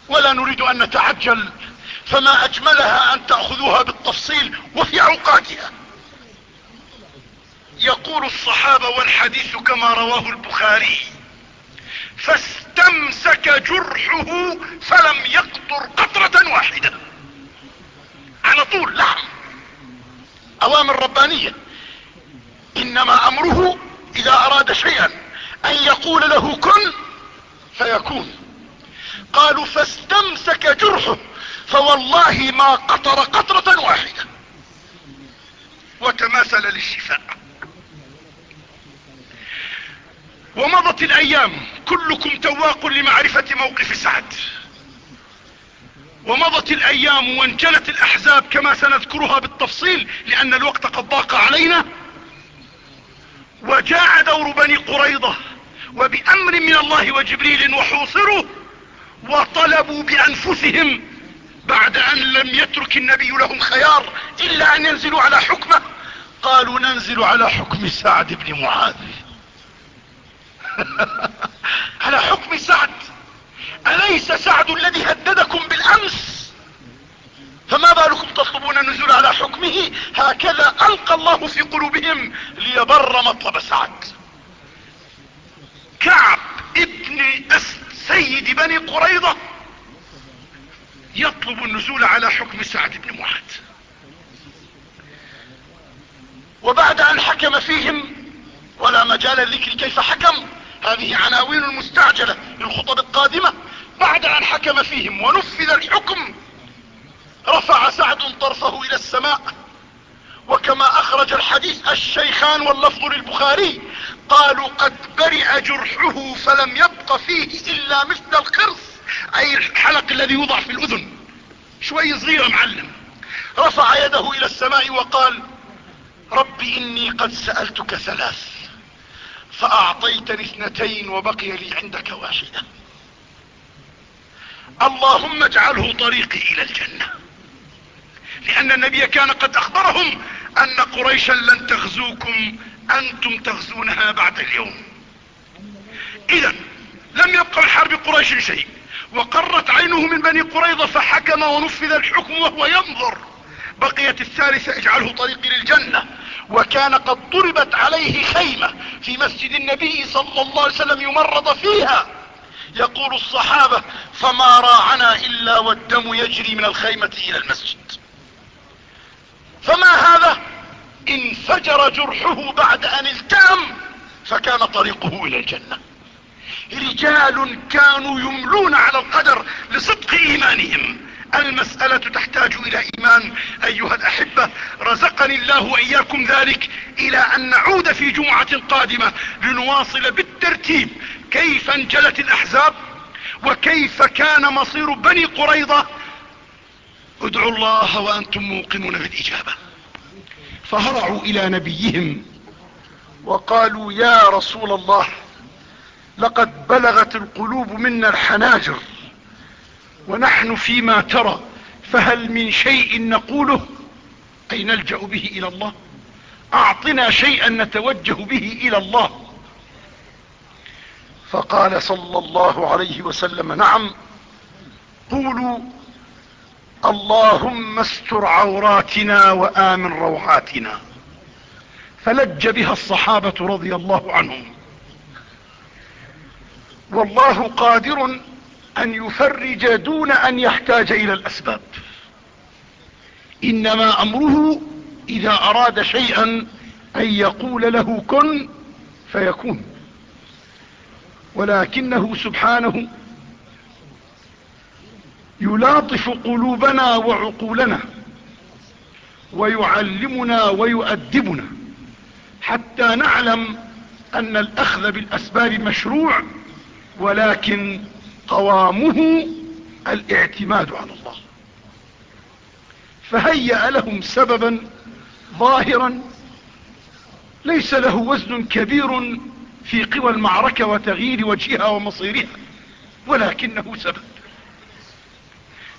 ولا نريد أن نتعجل فما أجملها أن تأخذوها بالتفصيل وفي أوقاتها. يقول الصحابة والحديث كما رواه البخاري فاستمسك جرحه فلم يقطر قطرة واحدة. على طول لحم أوامر ربانية. إنما أمره إذا أراد شيئا أن يقول له كن فيكون. قالوا فاستمسك جرحه فوالله ما قطر قطرة واحدة. وتماثل للشفاء. ومضت الأيام كلكم تواق لمعرفة موقف سعد. ومضت الأيام وانجلت الأحزاب كما سنذكرها بالتفصيل لأن الوقت قد ضاق علينا. وجاء دور بني قريضة وبأمر من الله وجبريل وحوصروا وطلبوا بأنفسهم بعد أن لم يترك النبي لهم خيار إلا أن ينزلوا على حكمه. قالوا ننزل على حكم سعد بن معاذ. على حكم سعد. أليس سعد الذي هددكم بالأمس؟ فما بالكم تطلبون النزول على حكمه؟ هكذا ألقى الله في قلوبهم ليبر مطلب سعد. كعب ابن سيد بني قريضة يطلب النزول على حكم سعد بن معاذ. وبعد أن حكم فيهم ولا مجال للذكر كيف حكم؟ هذه عناوين المستعجلة للخطب القادمة. بعد أن حكم فيهم ونفذ الحكم رفع سعد طرفه إلى السماء. وكما أخرج الحديث الشيخان واللفظ للبخاري قالوا قد برئ جرحه فلم يبق فيه إلا مثل القرص أي الحلق الذي يوضع في الأذن. شوي صغيرة معلم. رفع يده إلى السماء وقال رب إني قد سألتك ثلاث فأعطيتني اثنتين وبقي لي عندك واحدة. اللهم اجعله طريقي إلى الجنة. لأن النبي كان قد أخبرهم أن قريشا لن تغزوكم أنتم تغزونها بعد اليوم. اذا لم يبقى من قريش شيء. وقرت عينه من بني قريظة فحكم ونفذ الحكم وهو ينظر. بقيت الثالثة اجعله طريقي للجنة. وكان قد ضربت عليه خيمة في مسجد النبي صلى الله عليه وسلم يمرض فيها. يقول الصحابة فما راعنا إلا والدم يجري من الخيمة إلى المسجد. فما هذا؟ انفجر جرحه بعد أن التام فكان طريقه إلى الجنة. رجال كانوا يملون على القدر لصدق إيمانهم. المسألة تحتاج إلى إيمان. أيها الأحبة رزقني الله وإياكم ذلك إلى أن نعود في جمعة قادمة لنواصل بالترتيب. كيف انجلت الأحزاب؟ وكيف كان مصير بني قريضة ادعوا الله وأنتم موقنون بالإجابة. فهرعوا إلى نبيهم وقالوا يا رسول الله لقد بلغت القلوب منا الحناجر. ونحن فيما ترى فهل من شيء نقوله؟ أي نلجأ به إلى الله؟ أعطنا شيئا نتوجه به إلى الله؟ فقال صلى الله عليه وسلم نعم. قولوا اللهم استر عوراتنا وآمن روعاتنا. فلج بها الصحابة رضي الله عنهم. والله قادر أن يفرج دون أن يحتاج إلى الأسباب. إنما أمره إذا أراد شيئا أن يقول له كن فيكون. ولكنه سبحانه يلاطف قلوبنا وعقولنا ويعلمنا ويؤدبنا حتى نعلم أن الأخذ بالأسباب مشروع ولكن قوامه الاعتماد على الله. فهيأ لهم سببا ظاهرا ليس له وزن كبير في قوى المعركة وتغيير وجهها ومصيرها ولكنه سبب.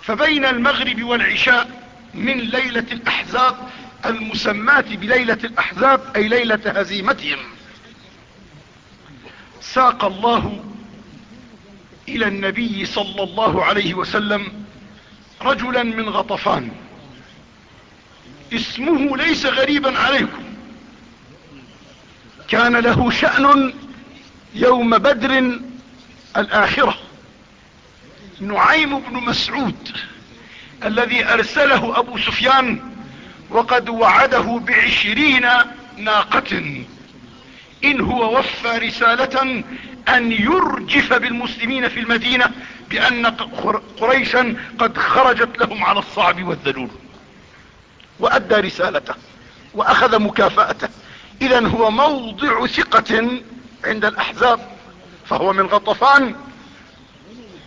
فبين المغرب والعشاء من ليلة الأحزاب المسماة بليلة الأحزاب أي ليلة هزيمتهم ساق الله إلى النبي صلى الله عليه وسلم رجلا من غطفان. اسمه ليس غريبا عليكم. كان له شأن يوم بدر الآخرة. نعيم بن مسعود الذي أرسله أبو سفيان وقد وعده بعشرين ناقة. إن هو وفى رسالة أن يرجف بالمسلمين في المدينة بأن قريشا قد خرجت لهم على الصعب والذلول. وأدى رسالته وأخذ مكافأته. إذا هو موضع ثقة عند الأحزاب فهو من غطفان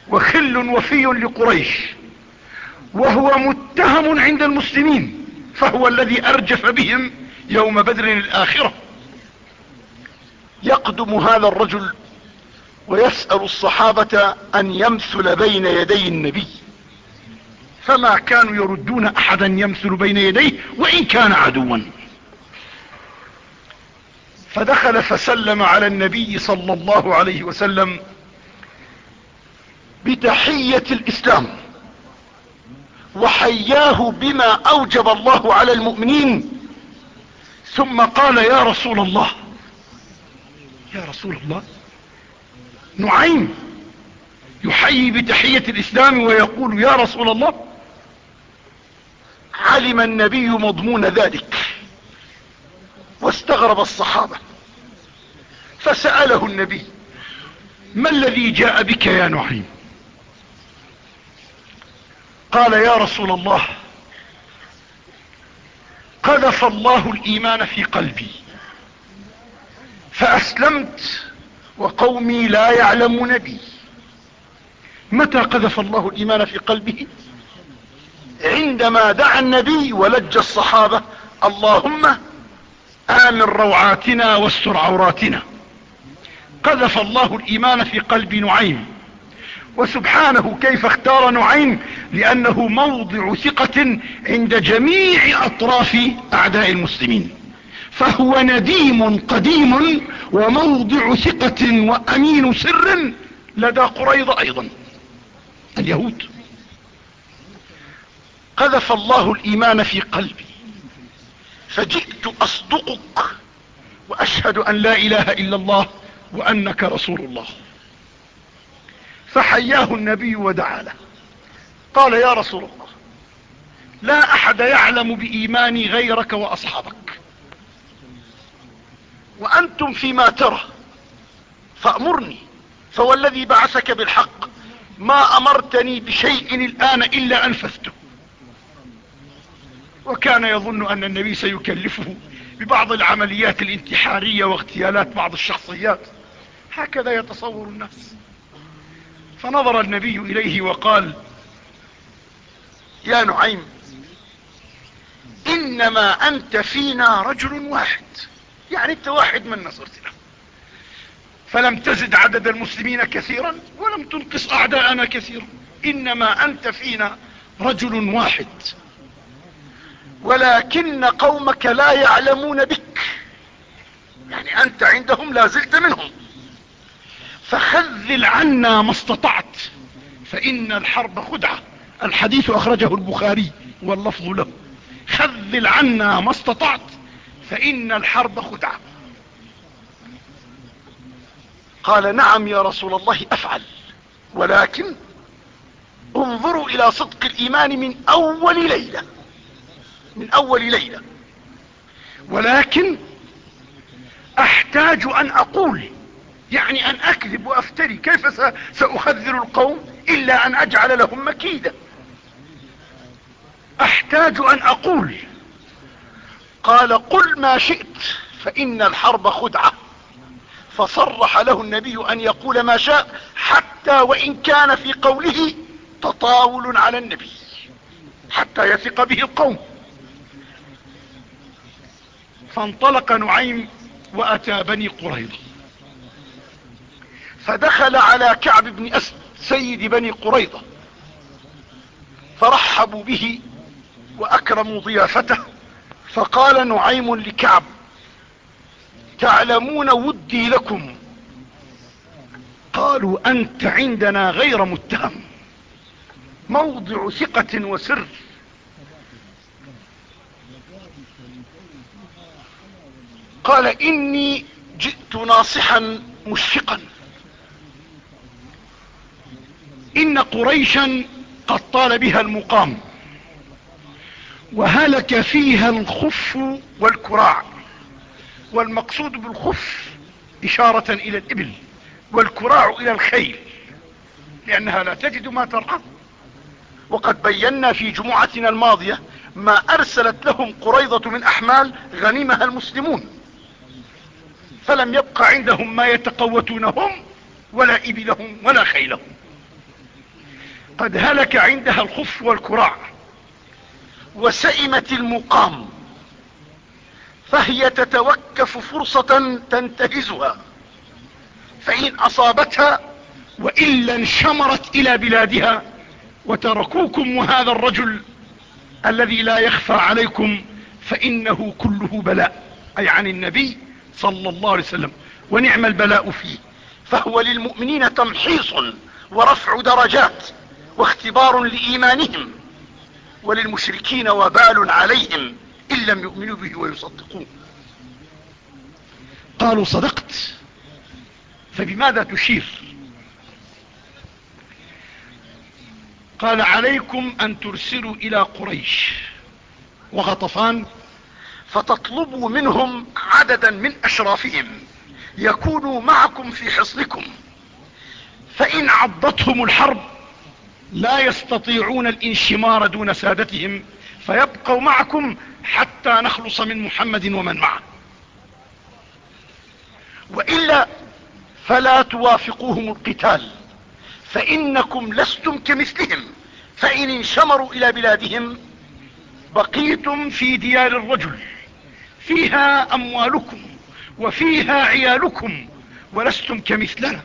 وخل وفي لقريش وهو متهم عند المسلمين فهو الذي أرجف بهم يوم بدر الآخرة. يقدم هذا الرجل ويسأل الصحابة أن يمثل بين يدي النبي. فما كانوا يردون أحدا يمثل بين يديه وإن كان عدوا. فدخل فسلم على النبي صلى الله عليه وسلم بتحية الإسلام وحياه بما أوجب الله على المؤمنين. ثم قال يا رسول الله يا رسول الله نعيم يحيي بتحية الإسلام ويقول يا رسول الله علم النبي مضمون ذلك واستغرب الصحابة فسأله النبي ما الذي جاء بك يا نعيم؟ قال يا رسول الله قذف الله الإيمان في قلبي فأسلمت وقومي لا يعلمون بي. متى قذف الله الإيمان في قلبه؟ عندما دعا النبي ولج الصحابة اللهم آمن روعاتنا واستر عوراتنا. قذف الله الإيمان في قلب نعيم. وسبحانه كيف اختار نعيم؟ لأنه موضع ثقة عند جميع أطراف أعداء المسلمين. فهو نديم قديم وموضع ثقة وأمين سر لدى قريضة أيضا اليهود. قذف الله الإيمان في قلبي فجئت أصدقك وأشهد أن لا إله إلا الله وأنك رسول الله. فحياه النبي ودعا له. قال يا رسول الله لا أحد يعلم بإيماني غيرك وأصحابك. وأنتم فيما ترى. فأمرني. فوالذي بعثك بالحق. ما أمرتني بشيء الآن إلا أنفذته. وكان يظن أن النبي سيكلفه ببعض العمليات الانتحارية واغتيالات بعض الشخصيات. هكذا يتصور الناس. فنظر النبي إليه وقال يا نعيم إنما أنت فينا رجل واحد. يعني انت واحد من نصرت له فلم تزد عدد المسلمين كثيرا ولم تنقص أعداءنا كثيرا. إنما أنت فينا رجل واحد. ولكن قومك لا يعلمون بك. يعني أنت عندهم لا زلت منهم. فخذل عنا ما استطعت. فإن الحرب خدعة. الحديث أخرجه البخاري واللفظ له. خذل عنا ما استطعت. فإن الحرب خدعة. قال نعم يا رسول الله أفعل. ولكن انظروا إلى صدق الإيمان من أول ليلة. من أول ليلة. ولكن أحتاج أن أقول يعني أن أكذب وأفتري كيف سأخذر القوم إلا أن أجعل لهم مكيدة. أحتاج أن أقول قال قل ما شئت فإن الحرب خدعة. فصرح له النبي أن يقول ما شاء حتى وإن كان في قوله تطاول على النبي حتى يثق به القوم. فانطلق نعيم وأتى بني قريظة. فدخل على كعب بن أسد سيد بني قريظة. فرحبوا به وأكرموا ضيافته. فقال نعيم لكعب تعلمون ودي لكم. قالوا أنت عندنا غير متهم موضع ثقة وسر. قال إني جئت ناصحا مشفقا. إن قريشا قد طال بها المقام. وهلك فيها الخف والكراع. والمقصود بالخف إشارة إلى الإبل والكراع إلى الخيل لأنها لا تجد ما ترعى. وقد بينا في جمعتنا الماضية ما أرسلت لهم قريضة من أحمال غنمها المسلمون. فلم يبق عندهم ما يتقوتونهم ولا إبلهم ولا خيلهم. قد هلك عندها الخف والكراع. وسئمت المقام. فهي تتوكف فرصة تنتهزها. فإن أصابتها وإلا انشمرت إلى بلادها وتركوكم وهذا الرجل الذي لا يخفى عليكم فإنه كله بلاء. أي عن النبي صلى الله عليه وسلم. ونعم البلاء فيه. فهو للمؤمنين تمحيص ورفع درجات واختبار لإيمانهم. وللمشركين وبال عليهم إن لم يؤمنوا به ويصدقوه قالوا صدقت فبماذا تشير؟ قال عليكم أن ترسلوا إلى قريش وغطفان فتطلبوا منهم عددا من أشرافهم يكونوا معكم في حصنكم فإن عضتهم الحرب لا يستطيعون الانشمار دون سادتهم فيبقوا معكم حتى نخلص من محمد ومن معه. وإلا فلا توافقوهم القتال فإنكم لستم كمثلهم فإن انشمروا إلى بلادهم بقيتم في ديار الرجل فيها أموالكم وفيها عيالكم ولستم كمثلنا.